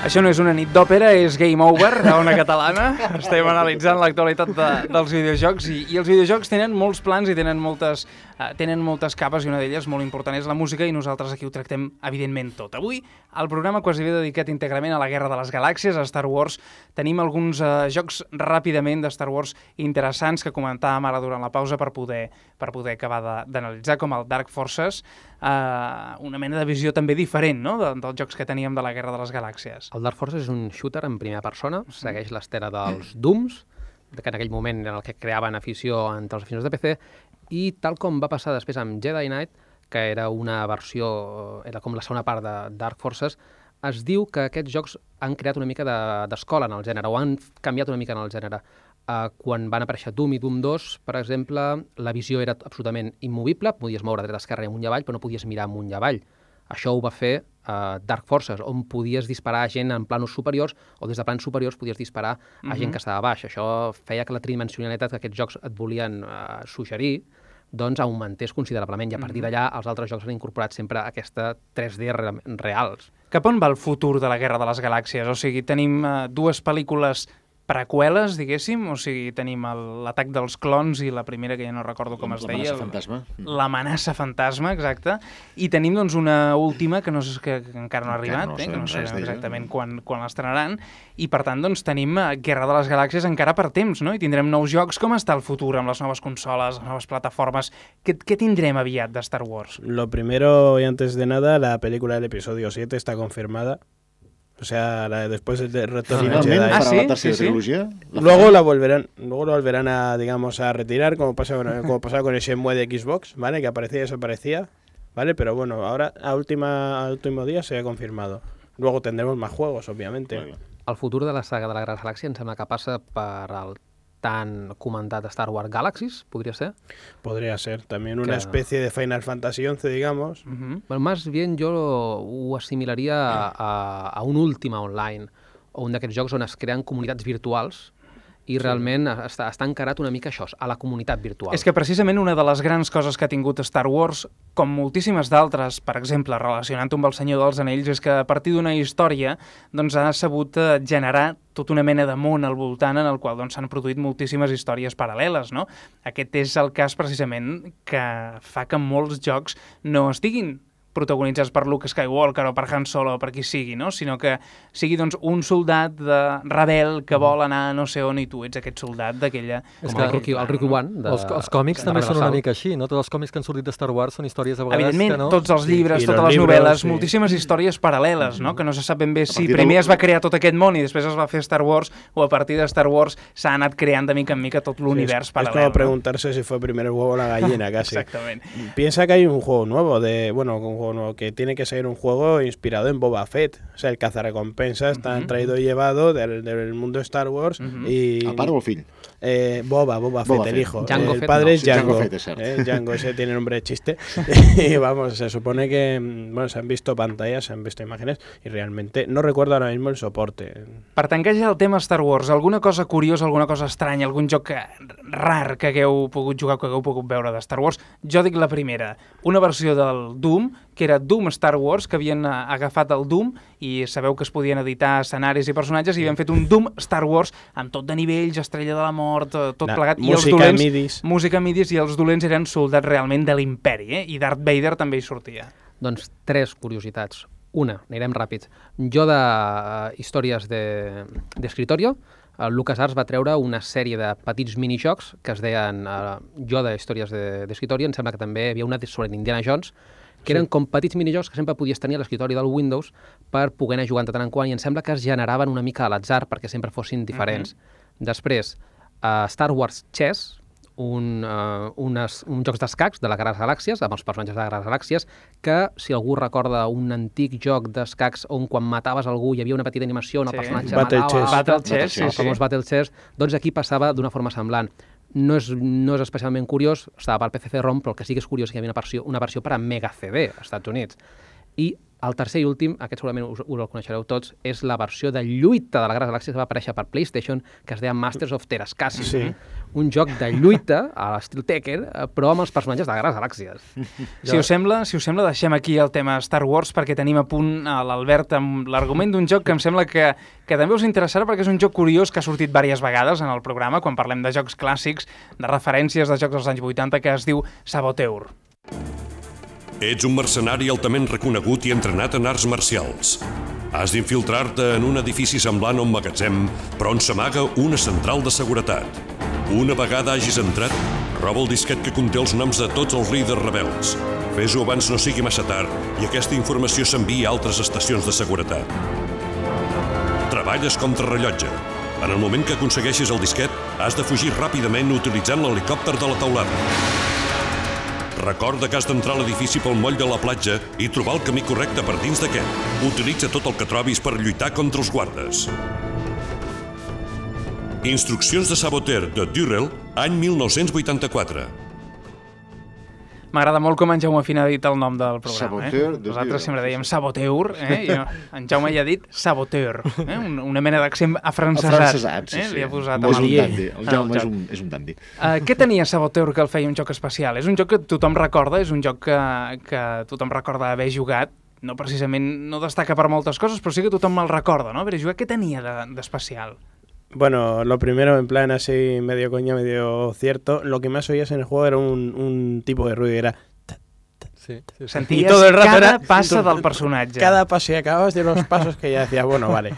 Això no és una nit d'òpera, és Game Over, a una catalana. Estem analitzant l'actualitat de, dels videojocs i, i els videojocs tenen molts plans i tenen moltes, uh, tenen moltes capes i una d'elles molt important és la música i nosaltres aquí ho tractem evidentment tot. Avui el programa quasi bé dedicat íntegrament a la Guerra de les Galàxies, a Star Wars. Tenim alguns uh, jocs ràpidament de Star Wars interessants que comentàvem ara durant la pausa per poder, per poder acabar d'analitzar, com el Dark Forces, uh, una mena de visió també diferent no? de, dels jocs que teníem de la Guerra de les Galàxies. El Dark Forces és un shooter en primera persona, segueix l'estera dels Dooms, que en aquell moment era el que creaven afició entre els aficionats de PC, i tal com va passar després amb Jedi Knight, que era una versió, era com la segona part de Dark Forces, es diu que aquests jocs han creat una mica d'escola de, en el gènere, o han canviat una mica en el gènere. Uh, quan van aparèixer Doom i Doom 2, per exemple, la visió era absolutament immovible, podies moure dreta esquerra i amunt i avall, però no podies mirar amunt i avall. Això ho va fer uh, Dark Forces, on podies disparar a gent en planos superiors o des de plans superiors podies disparar a uh -huh. gent que estava a baix. Això feia que la tridimensionalitat que aquests jocs et volien uh, suggerir doncs augmentés considerablement i a partir d'allà els altres jocs han incorporat sempre aquesta 3D re reals. Cap on va el futur de la Guerra de les Galàxies? O sigui, tenim uh, dues pel·lícules preqüeles, diguéssim, o sigui, tenim l'atac dels clons i la primera, que ja no recordo com es deia. L'amenaça fantasma. L'amenaça fantasma, exacte. I tenim, doncs, una última que, no, que, que encara no ha arribat, no eh, que no sabem d'ella. exactament quan, quan l'estrenaran, i per tant, doncs, tenim eh, Guerra de les Galàxies encara per temps, no? I tindrem nous jocs. Com està el futur amb les noves consoles, les noves plataformes? Què, què tindrem aviat de Star Wars? Lo primero y antes de nada, la película del episodio 7 está confirmada. O sea, la, después del retorno de Jedi. farà sí? la Sí, sí. trilogia? La Luego la volverán, luego lo volverán a, digamos, a retirar, como pasa con- como pasaba con el Shenmue de Xbox, ¿vale? Que aparecía y desaparecía, ¿vale? Pero bueno, ahora a última, al último día se ha confirmado. Luego tendremos más juegos, obviamente. El futur de la saga de la Gran Galàxia em sembla que passa per el tan comentat Star Wars Galaxies, podria ser. Podría ser también una Que- especie de Final Fantasy XI, digamos. Uh -huh. Bueno, más bien jo ho assimilaria a, a un Última Online, o un d'aquests jocs on es creen comunitats virtuals i realment està, està encarat una mica això, a la comunitat virtual. És que precisament una de les grans coses que ha tingut Star Wars, com moltíssimes d'altres, per exemple, relacionant-ho amb el Senyor dels Anells, és que a partir d'una història doncs, ha sabut eh, generar tota una mena de món al voltant en el qual doncs, s'han produït moltíssimes històries paral·leles. No? Aquest és el cas precisament que fa que molts jocs no estiguin protagonitzats per Luke Skywalker o per Han Solo o per qui sigui, no? sinó que sigui doncs, un soldat de rebel que vol anar a no sé on i tu ets aquest soldat d'aquella... Com el Rookie, el Rookie One. De, Els, els còmics de també són una mica així, no? Tots els còmics que han sortit de Star Wars són històries a vegades Evidentment, que no... tots els llibres, I totes los les libros, novel·les, sí. moltíssimes històries paral·leles, no? que no se sap ben bé si primer del- es va crear tot aquest món i després es va fer Star Wars o a partir de Star Wars s'ha anat creant de mica en mica tot l'univers es, paral·lel. Es como no? preguntarse si fue primero el huevo o la gallina, casi. Exactament. Piensa que hay un juego nuevo de, bueno, un juego nuevo que tiene que ser un juego inspirado en Boba Fett. O sea, el cazarrecompensas está Ujú. traído y llevado del, del mundo de Star Wars y fill? Eh, Boba, Boba, Boba Fett, el Fett. hijo. Jango el Fett, padre no. es Sí, Jango Django. Fett, eh, Django, ese tiene nombre de chiste. y vamos, se supone que, bueno, se han visto pantallas, se han visto imágenes y realmente no recuerdo ahora mismo el soporte. Per tancar ja el tema Star Wars, alguna cosa curiosa, alguna cosa estranya, algun joc que, rar que hagueu pogut jugar, que hagueu pogut veure de Star Wars? Jo dic la primera, una versió del Doom, que era Doom Star Wars, que havien eh, agafat el Doom i sabeu que es podien editar escenaris i personatges i havien fet un Doom Star Wars amb tot de nivells, Estrella de la Mort, eh, tot La plegat. I els música dolents, midis. Música midis i els dolents eren soldats realment de l'imperi, eh? I Darth Vader també hi sortia. Doncs tres curiositats. Una, anirem ràpids. Jo de uh, històries de- d'escritorio, de, el LucasArts va treure una sèrie de petits minijocs que es deien uh, Jo de històries de- d'escritorio, em sembla que també hi havia una de- sobre Indiana Jones, que eren com petits minijocs que sempre podies tenir a l'escritori del Windows per poder anar jugant de tant en quant i em sembla que es generaven una mica a l'atzar perquè sempre fossin diferents. Després, uh, Star Wars Chess, un, uh, unes, uns jocs d'escacs de la Guerra de les Galàxies, amb els personatges de la Guerra de les Galàxies, que, si algú recorda un antic joc d'escacs on quan mataves algú hi havia una petita animació on el Sí. personatge Battle matava... Chess. Battle Chess, sí, el sí. famós Battle Chess, doncs aquí passava d'una forma semblant. No és, no és especialment curiós, estava per PC-ROM, però el que sí que és curiós és que hi havia una versió, una versió per a Mega CD als Estats Units. I El tercer i últim, aquest segurament us, us el coneixereu tots, és la versió de lluita de la Guerra de Galàxies que va aparèixer per PlayStation, que es deia Masters of Terascasi. Sí. Un joc de lluita a l'estil Tekken, eh, però amb els personatges de la Guerra de Galàxies. Si us sembla, si us sembla, deixem aquí el tema Star Wars perquè tenim a punt l'Albert amb l'argument d'un joc que em sembla que, que també us interessarà perquè és un joc curiós que ha sortit diverses vegades en el programa quan parlem de jocs clàssics, de referències de jocs dels anys 80 que es diu Saboteur. Ets un mercenari altament reconegut i entrenat en arts marcials. Has d'infiltrar-te en un edifici semblant a un magatzem, però on s'amaga una central de seguretat. Una vegada hagis entrat, roba el disquet que conté els noms de tots els líders rebels. Fes-ho abans no sigui massa tard i aquesta informació s'envia a altres estacions de seguretat. Treballes contra rellotge. En el moment que aconsegueixis el disquet, has de fugir ràpidament utilitzant l'helicòpter de la taulada. Recorda que has d'entrar a l'edifici pel moll de la platja i trobar el camí correcte per dins d'aquest. Utilitza tot el que trobis per lluitar contra els guardes. Instruccions de Saboteur de Durrell, any 1984. M'agrada molt com en Jaume Fina ha dit el nom del programa. Saboteur eh? de Nosaltres sempre dèiem Saboteur, eh? I en Jaume ja ha dit Saboteur, eh? Un- una mena d'accent afrancesat. Afrancesat, sí, eh? sí. Li ha posat És un el- dandy. El Jaume és un, és un dandy. Uh, què tenia Saboteur que el feia un joc especial? És un joc que tothom recorda, és un joc que, que tothom recorda haver jugat, no precisament, no destaca per moltes coses, però sí que tothom me'l recorda, no? Haver jugat, què tenia de- d'especial? Bueno, lo primero, en plan así, medio coña, medio cierto, lo que más oías en el juego era un, un tipo de ruido, era... Sí, sí, sí. Senties Y todo el rato cada era- del personatge. Cada paso y acababas de los pasos que ya decías, bueno, vale.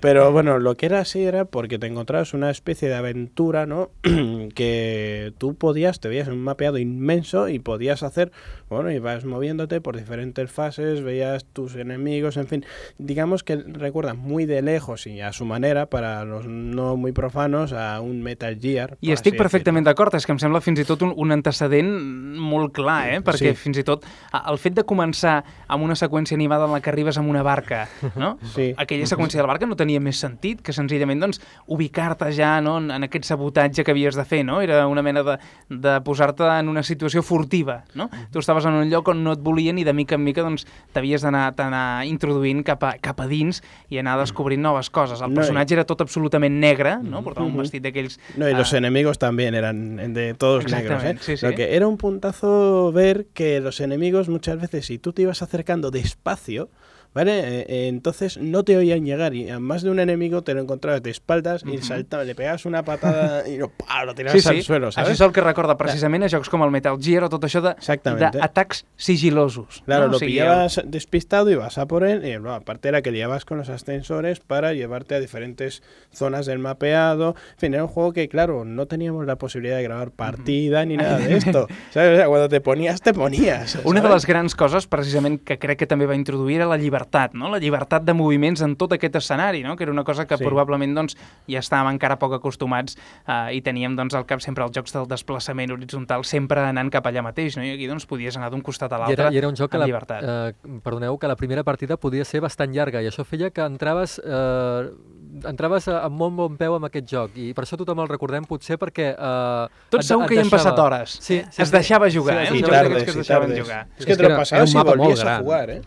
Pero bueno, lo que era así era porque te encontrabas una especie de aventura, ¿no? que tú podías, te veías en un mapeado inmenso y podías hacer, bueno, ibas moviéndote por diferentes fases, veías tus enemigos, en fin. Digamos que recuerda muy de lejos y a su manera, para los no muy profanos, a un Metal Gear. I estic perfectament d'acord, és que em sembla fins i tot un, un antecedent molt clar, eh? perquè Sí. fins i tot el fet de començar amb una seqüència animada en la que arribes amb una barca, no? Sí. aquella seqüència de la barca no tenia més sentit que senzillament doncs, ubicar-te ja no, en, en aquest sabotatge que havies de fer, no? era una mena de, de posar-te en una situació furtiva. No? Tu estaves en un lloc on no et volien i de mica en mica doncs, t'havies d'anar introduint cap a, cap a dins i anar descobrint noves coses. El No, i- personatge era tot absolutament negre, no? portava un Ujú. vestit d'aquells... No, y los ah, enemigos también eran de todos negros. ¿eh? Sí, sí. Lo que era un puntazo ver que los enemigos muchas veces, si tú te ibas acercando despacio, ¿vale? Eh, eh, entonces no te oían llegar y a más de un enemigo te lo encontrabas de espaldas y Ujú. saltaba, le pegabas una patada y lo, ¡pah! lo tirabas sí, al suelo, ¿sabes? això és el que recorda precisament a jocs com el Metal Gear o tot això Exactamente. d'atacs sigilosos. Claro, no? lo O sigui, pillabas despistado y vas a por él. Y bueno, aparte era que le llevabas con los ascensores para llevarte a diferentes zonas del mapeado. En fin, era un juego que, claro, no teníamos la posibilidad de grabar partida ni nada de esto. ¿Sabes? O sea, cuando te ponías, te ponías. Una de ¿sabes? les grans coses, precisament, que crec que també va introduir era la llibertat, no? La llibertat de moviments en tot aquest escenari, no? Que era una cosa que Sí. probablement, doncs, ja estàvem encara poc acostumats eh, i teníem, doncs, al cap sempre els jocs del desplaçament horitzontal sempre anant cap allà mateix, no? I aquí, doncs, podies anar d'un costat a I l'altre era, I era un joc que amb la, llibertat. eh, perdoneu, que la primera partida podia ser bastant llarga i això feia que entraves, eh, entraves a- amb molt bon peu amb aquest joc i per això tothom el recordem potser perquè... Eh, Tots et- segur et que hi han deixava- passat hores. Sí, sí, Es deixava jugar, eh? Sí, Els sí, sí. d'aquests que es deixaven tardes. jugar. Es que te lo pasabas y volvías a gran. jugar, ¿eh?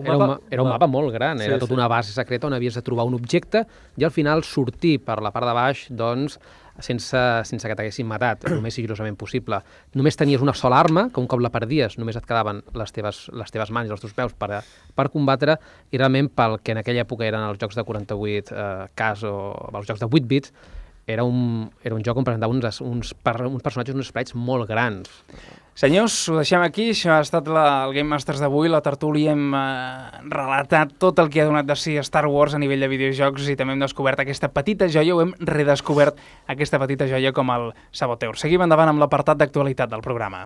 Un Era un, mapa- ma- era un mapa molt gran, era Sí, tota sí. una base secreta on havies de trobar un objecte i al final sortir per la part de baix, doncs, sense, sense que t'haguessin matat, el més sigilosament possible. Només tenies una sola arma, que un cop la perdies només et quedaven les teves, les teves mans i els teus peus per, per combatre, i realment pel que en aquella època eren els jocs de 48 eh, cas o els jocs de 8 bits, era un, era un joc on presentava uns, uns, per, uns personatges, uns sprites molt grans. Senyors, ho deixem aquí. Això ha estat la, el Game Masters d'avui. La tertúlia hem eh, relatat tot el que ha donat de si Star Wars a nivell de videojocs i també hem descobert aquesta petita joia, o hem redescobert aquesta petita joia com el Saboteur. Seguim endavant amb l'apartat d'actualitat del programa.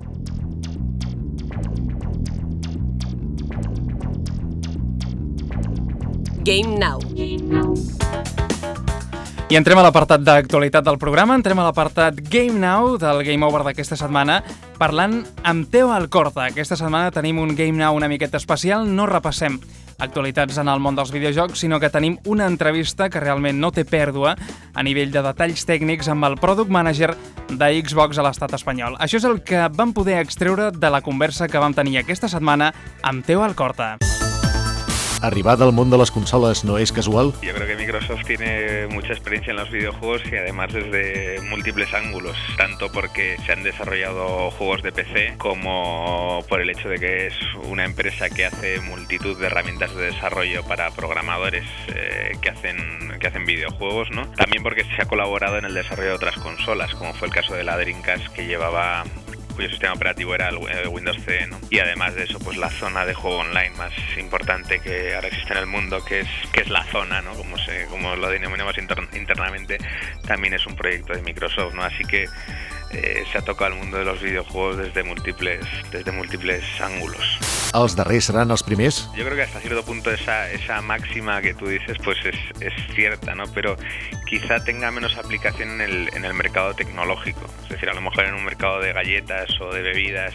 Game Now. I entrem a l'apartat d'actualitat del programa, entrem a l'apartat Game Now del Game Over d'aquesta setmana, parlant amb Teo Alcorta. Aquesta setmana tenim un Game Now una miqueta especial, no repassem actualitats en el món dels videojocs, sinó que tenim una entrevista que realment no té pèrdua a nivell de detalls tècnics amb el Product Manager de Xbox a l'estat espanyol. Això és el que vam poder extreure de la conversa que vam tenir aquesta setmana amb Teo Alcorta. Arribar del món de les consoles no és casual? Yo creo que Microsoft tiene mucha experiencia en los videojuegos y además desde múltiples ángulos, tanto porque se han desarrollado juegos de PC como por el hecho de que es una empresa que hace multitud de herramientas de desarrollo para programadores eh, que hacen que hacen videojuegos, ¿no? También porque se ha colaborado en el desarrollo de otras consolas, como fue el caso de la Dreamcast que llevaba cuyo sistema operativo era el el Windows CE, ¿no? Y además de eso, pues la zona de juego online más importante que ahora existe en el mundo, que es, que es la zona, ¿no? Como, se, como lo denominamos inter- internamente, también es un proyecto de Microsoft, ¿no? Así que eh, se ha tocado el mundo de los videojuegos desde múltiples, desde múltiples ángulos. Els darrers seran els primers? Yo creo que hasta cierto punto esa, esa máxima que tú dices pues es, es cierta, ¿no? Pero quizá tenga menos aplicación en el, en el mercado tecnológico. Es decir, a lo mejor en un mercado de galletas o de bebidas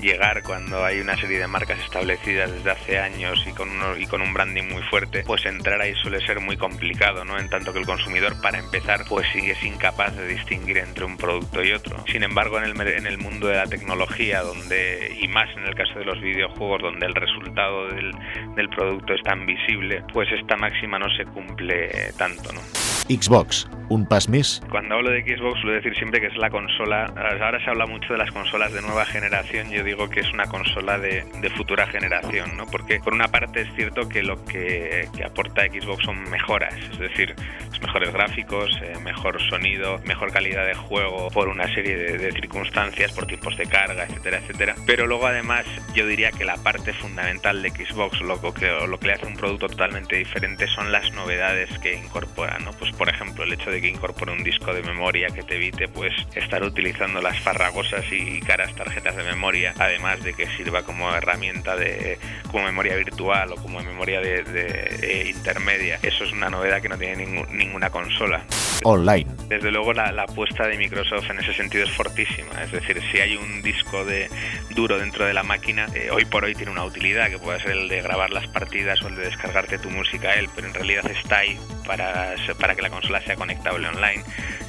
llegar cuando hay una serie de marcas establecidas desde hace años y con, uno- y con un branding muy fuerte, pues entrar ahí suele ser muy complicado, ¿no? En tanto que el consumidor, para empezar, pues sigue es incapaz de distinguir entre un producto y otro. Sin embargo, en el, en el mundo de la tecnología, donde, y más en el caso de los videojuegos, donde el resultado del, del producto es tan visible, pues esta máxima no se cumple tanto, ¿no? Xbox, un pas més? Cuando hablo de Xbox suelo decir siempre que es la consola, ahora se habla mucho de las consolas de nueva generación, yo digo que es una consola de, de futura generación, ¿no? Porque por una parte es cierto que lo que, que aporta Xbox son mejoras, es decir, mejores gráficos, eh, mejor sonido, mejor calidad de juego por una serie de, circunstancias, por tiempos de carga, etcétera, etcétera. Pero luego además yo diría que la parte fundamental de Xbox, lo que, lo que le hace un producto totalmente diferente son las novedades que incorpora, ¿no? Pues por ejemplo el hecho de que incorpore un disco de memoria que te evite pues estar utilizando las farragosas y caras tarjetas de memoria, además de que sirva como herramienta de como memoria virtual o como memoria de, de, eh, intermedia. Eso es una novedad que no tiene ningún- ninguna consola. Online. Desde luego la, la apuesta de Microsoft en ese sentido es fortísima. Es decir, si hay un disco de duro dentro de la máquina, eh, hoy por hoy tiene una utilidad que puede ser el de grabar las partidas o el de descargarte tu música a él, pero en realidad está ahí para, para que la consola sea conectable online.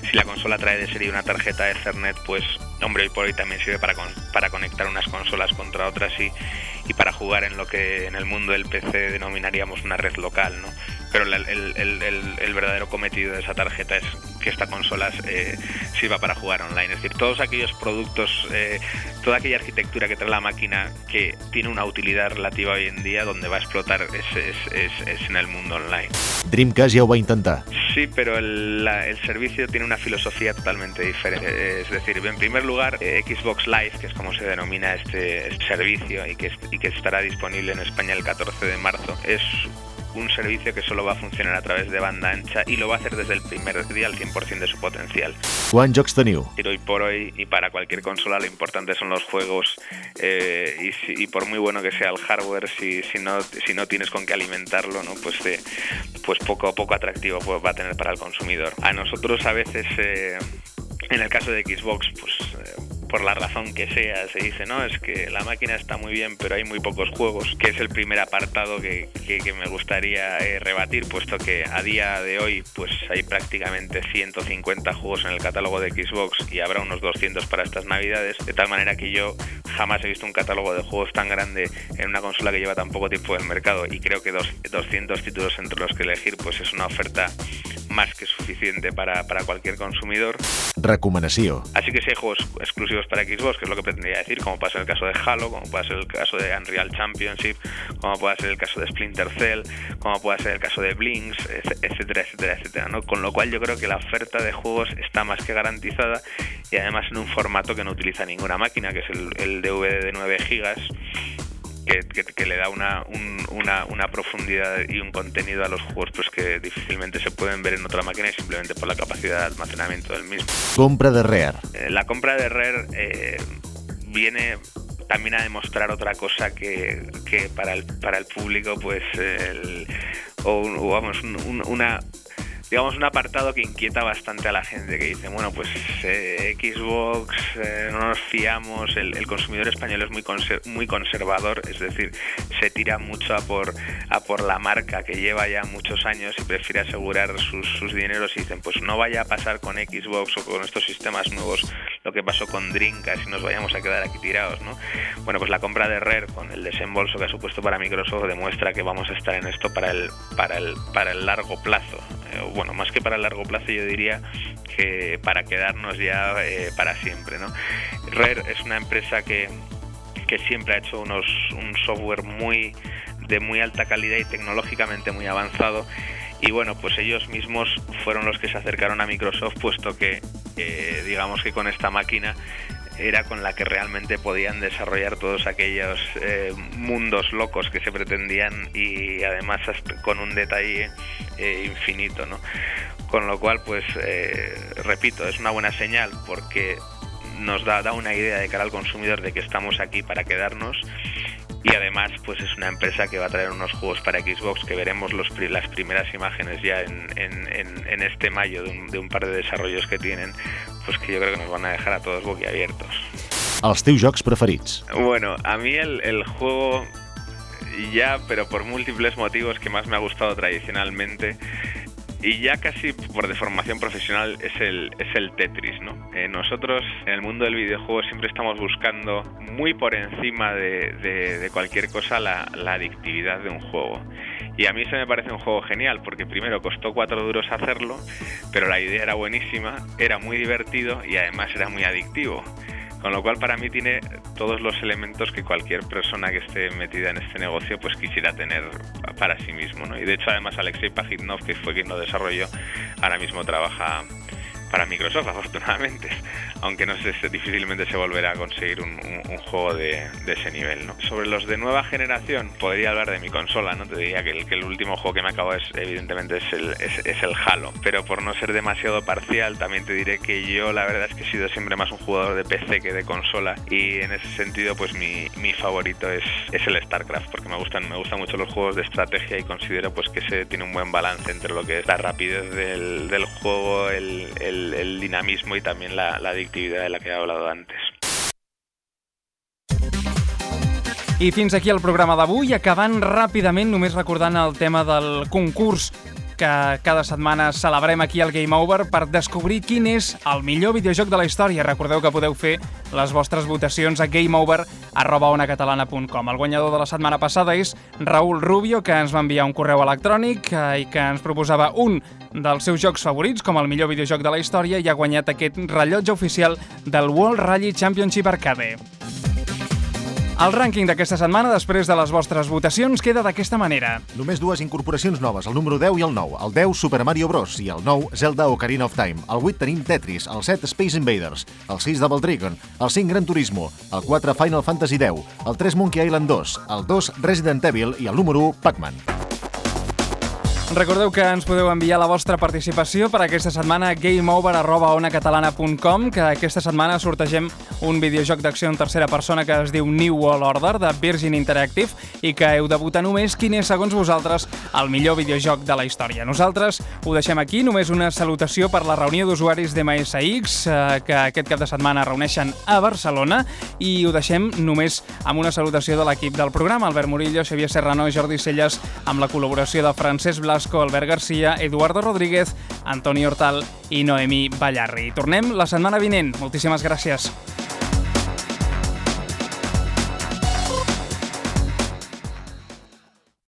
Si la consola trae de serie una tarjeta Ethernet, pues hombre, hoy por hoy también sirve para, con- para conectar unas consolas contra otras y, y para jugar en lo que en el mundo del PC denominaríamos una red local, ¿no? Pero el, el- el- verdadero cometido de esa tarjeta es que esta consola eh, sirva para jugar online. Es decir, todos aquellos productos, eh, toda aquella arquitectura que trae la máquina que tiene una utilidad relativa hoy en día, donde va a explotar es, es- es- es en el mundo online. Dreamcast ja ho va intentar. Sí, pero el, la- el servicio tiene una filosofía totalmente diferente. Es decir, en primer lugar, eh, Xbox Live, que es como se denomina este, este servicio y que, y que estará disponible en España el 14 de marzo, es un servicio que solo va a funcionar a través de banda ancha y lo va a hacer desde el primer día al 100% de su potencial. Quants jocs teniu? Y hoy por hoy y para cualquier consola lo importante son los juegos eh, y, si- y por muy bueno que sea el hardware, si, si, no, si no tienes con qué alimentarlo, ¿no? pues, eh, pues poco poco atractivo pues, va a tener para el consumidor. A nosotros a veces, eh, en el caso de Xbox, pues eh, por la razón que sea, se dice, no, es que la máquina está muy bien, pero hay muy pocos juegos, que es el primer apartado que, que- que me gustaría eh, rebatir, puesto que a día de hoy pues hay prácticamente 150 juegos en el catálogo de Xbox y habrá unos 200 para estas navidades, de tal manera que yo jamás he visto un catálogo de juegos tan grande en una consola que lleva tan poco tiempo en el mercado y creo que dos- 200 títulos entre los que elegir pues es una oferta más que suficiente para, para cualquier consumidor. Recomanació. Así que si hay juegos exclusivos para Xbox, que es lo que pretendría decir, como puede ser el caso de Halo, como puede ser el caso de Unreal Championship, como puede ser el caso de Splinter Cell, como puede ser el caso de Blinks, etcétera, etcétera, etcétera. ¿no? Con lo cual yo creo que la oferta de juegos está más que garantizada y además en un formato que no utiliza ninguna máquina, que es el, el DVD de 9 gigas que, que- que le da una, un- una, una profundidad y un contenido a los juegos pues que difícilmente se pueden ver en otra máquina y simplemente por la capacidad de almacenamiento del mismo. Compra de Rare. Eh, la compra de Rare eh, viene también a demostrar otra cosa que, que para, el, para el público pues el- o, o vamos un- un- una digamos, un apartado que inquieta bastante a la gente, que dice, bueno, pues eh, Xbox eh, no nos fiamos, el, consumidor español es muy, conser muy conservador, es decir, se tira mucho a por, a por la marca que lleva ya muchos años y prefiere asegurar sus, sus dineros y dicen, pues no vaya a pasar con Xbox o con estos sistemas nuevos lo que pasó con Dreamcast y nos vayamos a quedar aquí tirados, ¿no? Bueno, pues la compra de Rare con el desembolso que ha supuesto para Microsoft demuestra que vamos a estar en esto para el, para el, para el largo plazo. Eh, bueno, más que para largo plazo yo diría que para quedarnos ya eh, para siempre, ¿no? Rare es una empresa que, que siempre ha hecho unos, un software muy de muy alta calidad y tecnológicamente muy avanzado y bueno, pues ellos mismos fueron los que se acercaron a Microsoft, puesto que eh, digamos que con esta máquina era con la que realmente podían desarrollar todos aquellos eh, mundos locos que se pretendían y además con un detalle eh, infinito, ¿no? Con lo cual, pues, eh, repito, es una buena señal porque nos da, una idea de cara al consumidor de que estamos aquí para quedarnos y además pues es una empresa que va a traer unos juegos para Xbox que veremos los, las primeras imágenes ya en, este mayo de un, par de desarrollos que tienen pues que yo creo que nos van a dejar a todos boquiabiertos. Els teus jocs preferits? Bueno, a mí el, el juego ya, pero por múltiples motivos que más me ha gustado tradicionalmente y ya casi por deformación profesional es el, es el Tetris, ¿no? Eh, nosotros en el mundo del videojuego siempre estamos buscando muy por encima de, de, cualquier cosa la, la, adictividad de un juego. Y a mí se me parece un juego genial porque primero costó cuatro duros hacerlo, pero la idea era buenísima, era muy divertido y además era muy adictivo. Con lo cual para mí tiene todos los elementos que cualquier persona que esté metida en este negocio pues quisiera tener para sí mismo. ¿no? Y de hecho además Alexei Pajitnov, que fue quien lo desarrolló, ahora mismo trabaja para Microsoft, afortunadamente, aunque no sé, difícilmente se volverá a conseguir un, un, un juego de, de, ese nivel. ¿no? Sobre los de nueva generación, podría hablar de mi consola, ¿no? Te diría que el, que el último juego que me acabo es, evidentemente, es el, es, es, el Halo, pero por no ser demasiado parcial, también te diré que yo la verdad es que he sido siempre más un jugador de PC que de consola, y en ese sentido, pues mi, mi favorito es, es el StarCraft, porque me gustan, me gustan mucho los juegos de estrategia y considero pues que se tiene un buen balance entre lo que es la rapidez del, del juego, el, el, el, dinamismo y también la, la adictividad de la que he hablado antes. I fins aquí el programa d'avui, acabant ràpidament, només recordant el tema del concurs que cada setmana celebrem aquí al Game Over per descobrir quin és el millor videojoc de la història. Recordeu que podeu fer les vostres votacions a gameover.onacatalana.com. El guanyador de la setmana passada és Raül Rubio, que ens va enviar un correu electrònic eh, i que ens proposava un dels seus jocs favorits com el millor videojoc de la història i ha guanyat aquest rellotge oficial del World Rally Championship Arcade. El rànquing d'aquesta setmana, després de les vostres votacions, queda d'aquesta manera. Només dues incorporacions noves, el número 10 i el 9. El 10, Super Mario Bros. i el 9, Zelda Ocarina of Time. El 8 tenim Tetris, el 7, Space Invaders, el 6, Double Dragon, el 5, Gran Turismo, el 4, Final Fantasy X, el 3, Monkey Island 2, el 2, Resident Evil i el número 1, Pac-Man. Recordeu que ens podeu enviar la vostra participació per aquesta setmana a gameover.onacatalana.com que aquesta setmana sortegem un videojoc d'acció en tercera persona que es diu New World Order de Virgin Interactive i que heu de votar només quin és, segons vosaltres, el millor videojoc de la història. Nosaltres ho deixem aquí, només una salutació per la reunió d'usuaris d'MSX eh, que aquest cap de setmana reuneixen a Barcelona i ho deixem només amb una salutació de l'equip del programa, Albert Murillo, Xavier Serrano i Jordi Celles, amb la col·laboració de Francesc Blas Blasco, Albert Garcia, Eduardo Rodríguez, Antoni Hortal i Noemí Ballarri. Tornem la setmana vinent. Moltíssimes gràcies.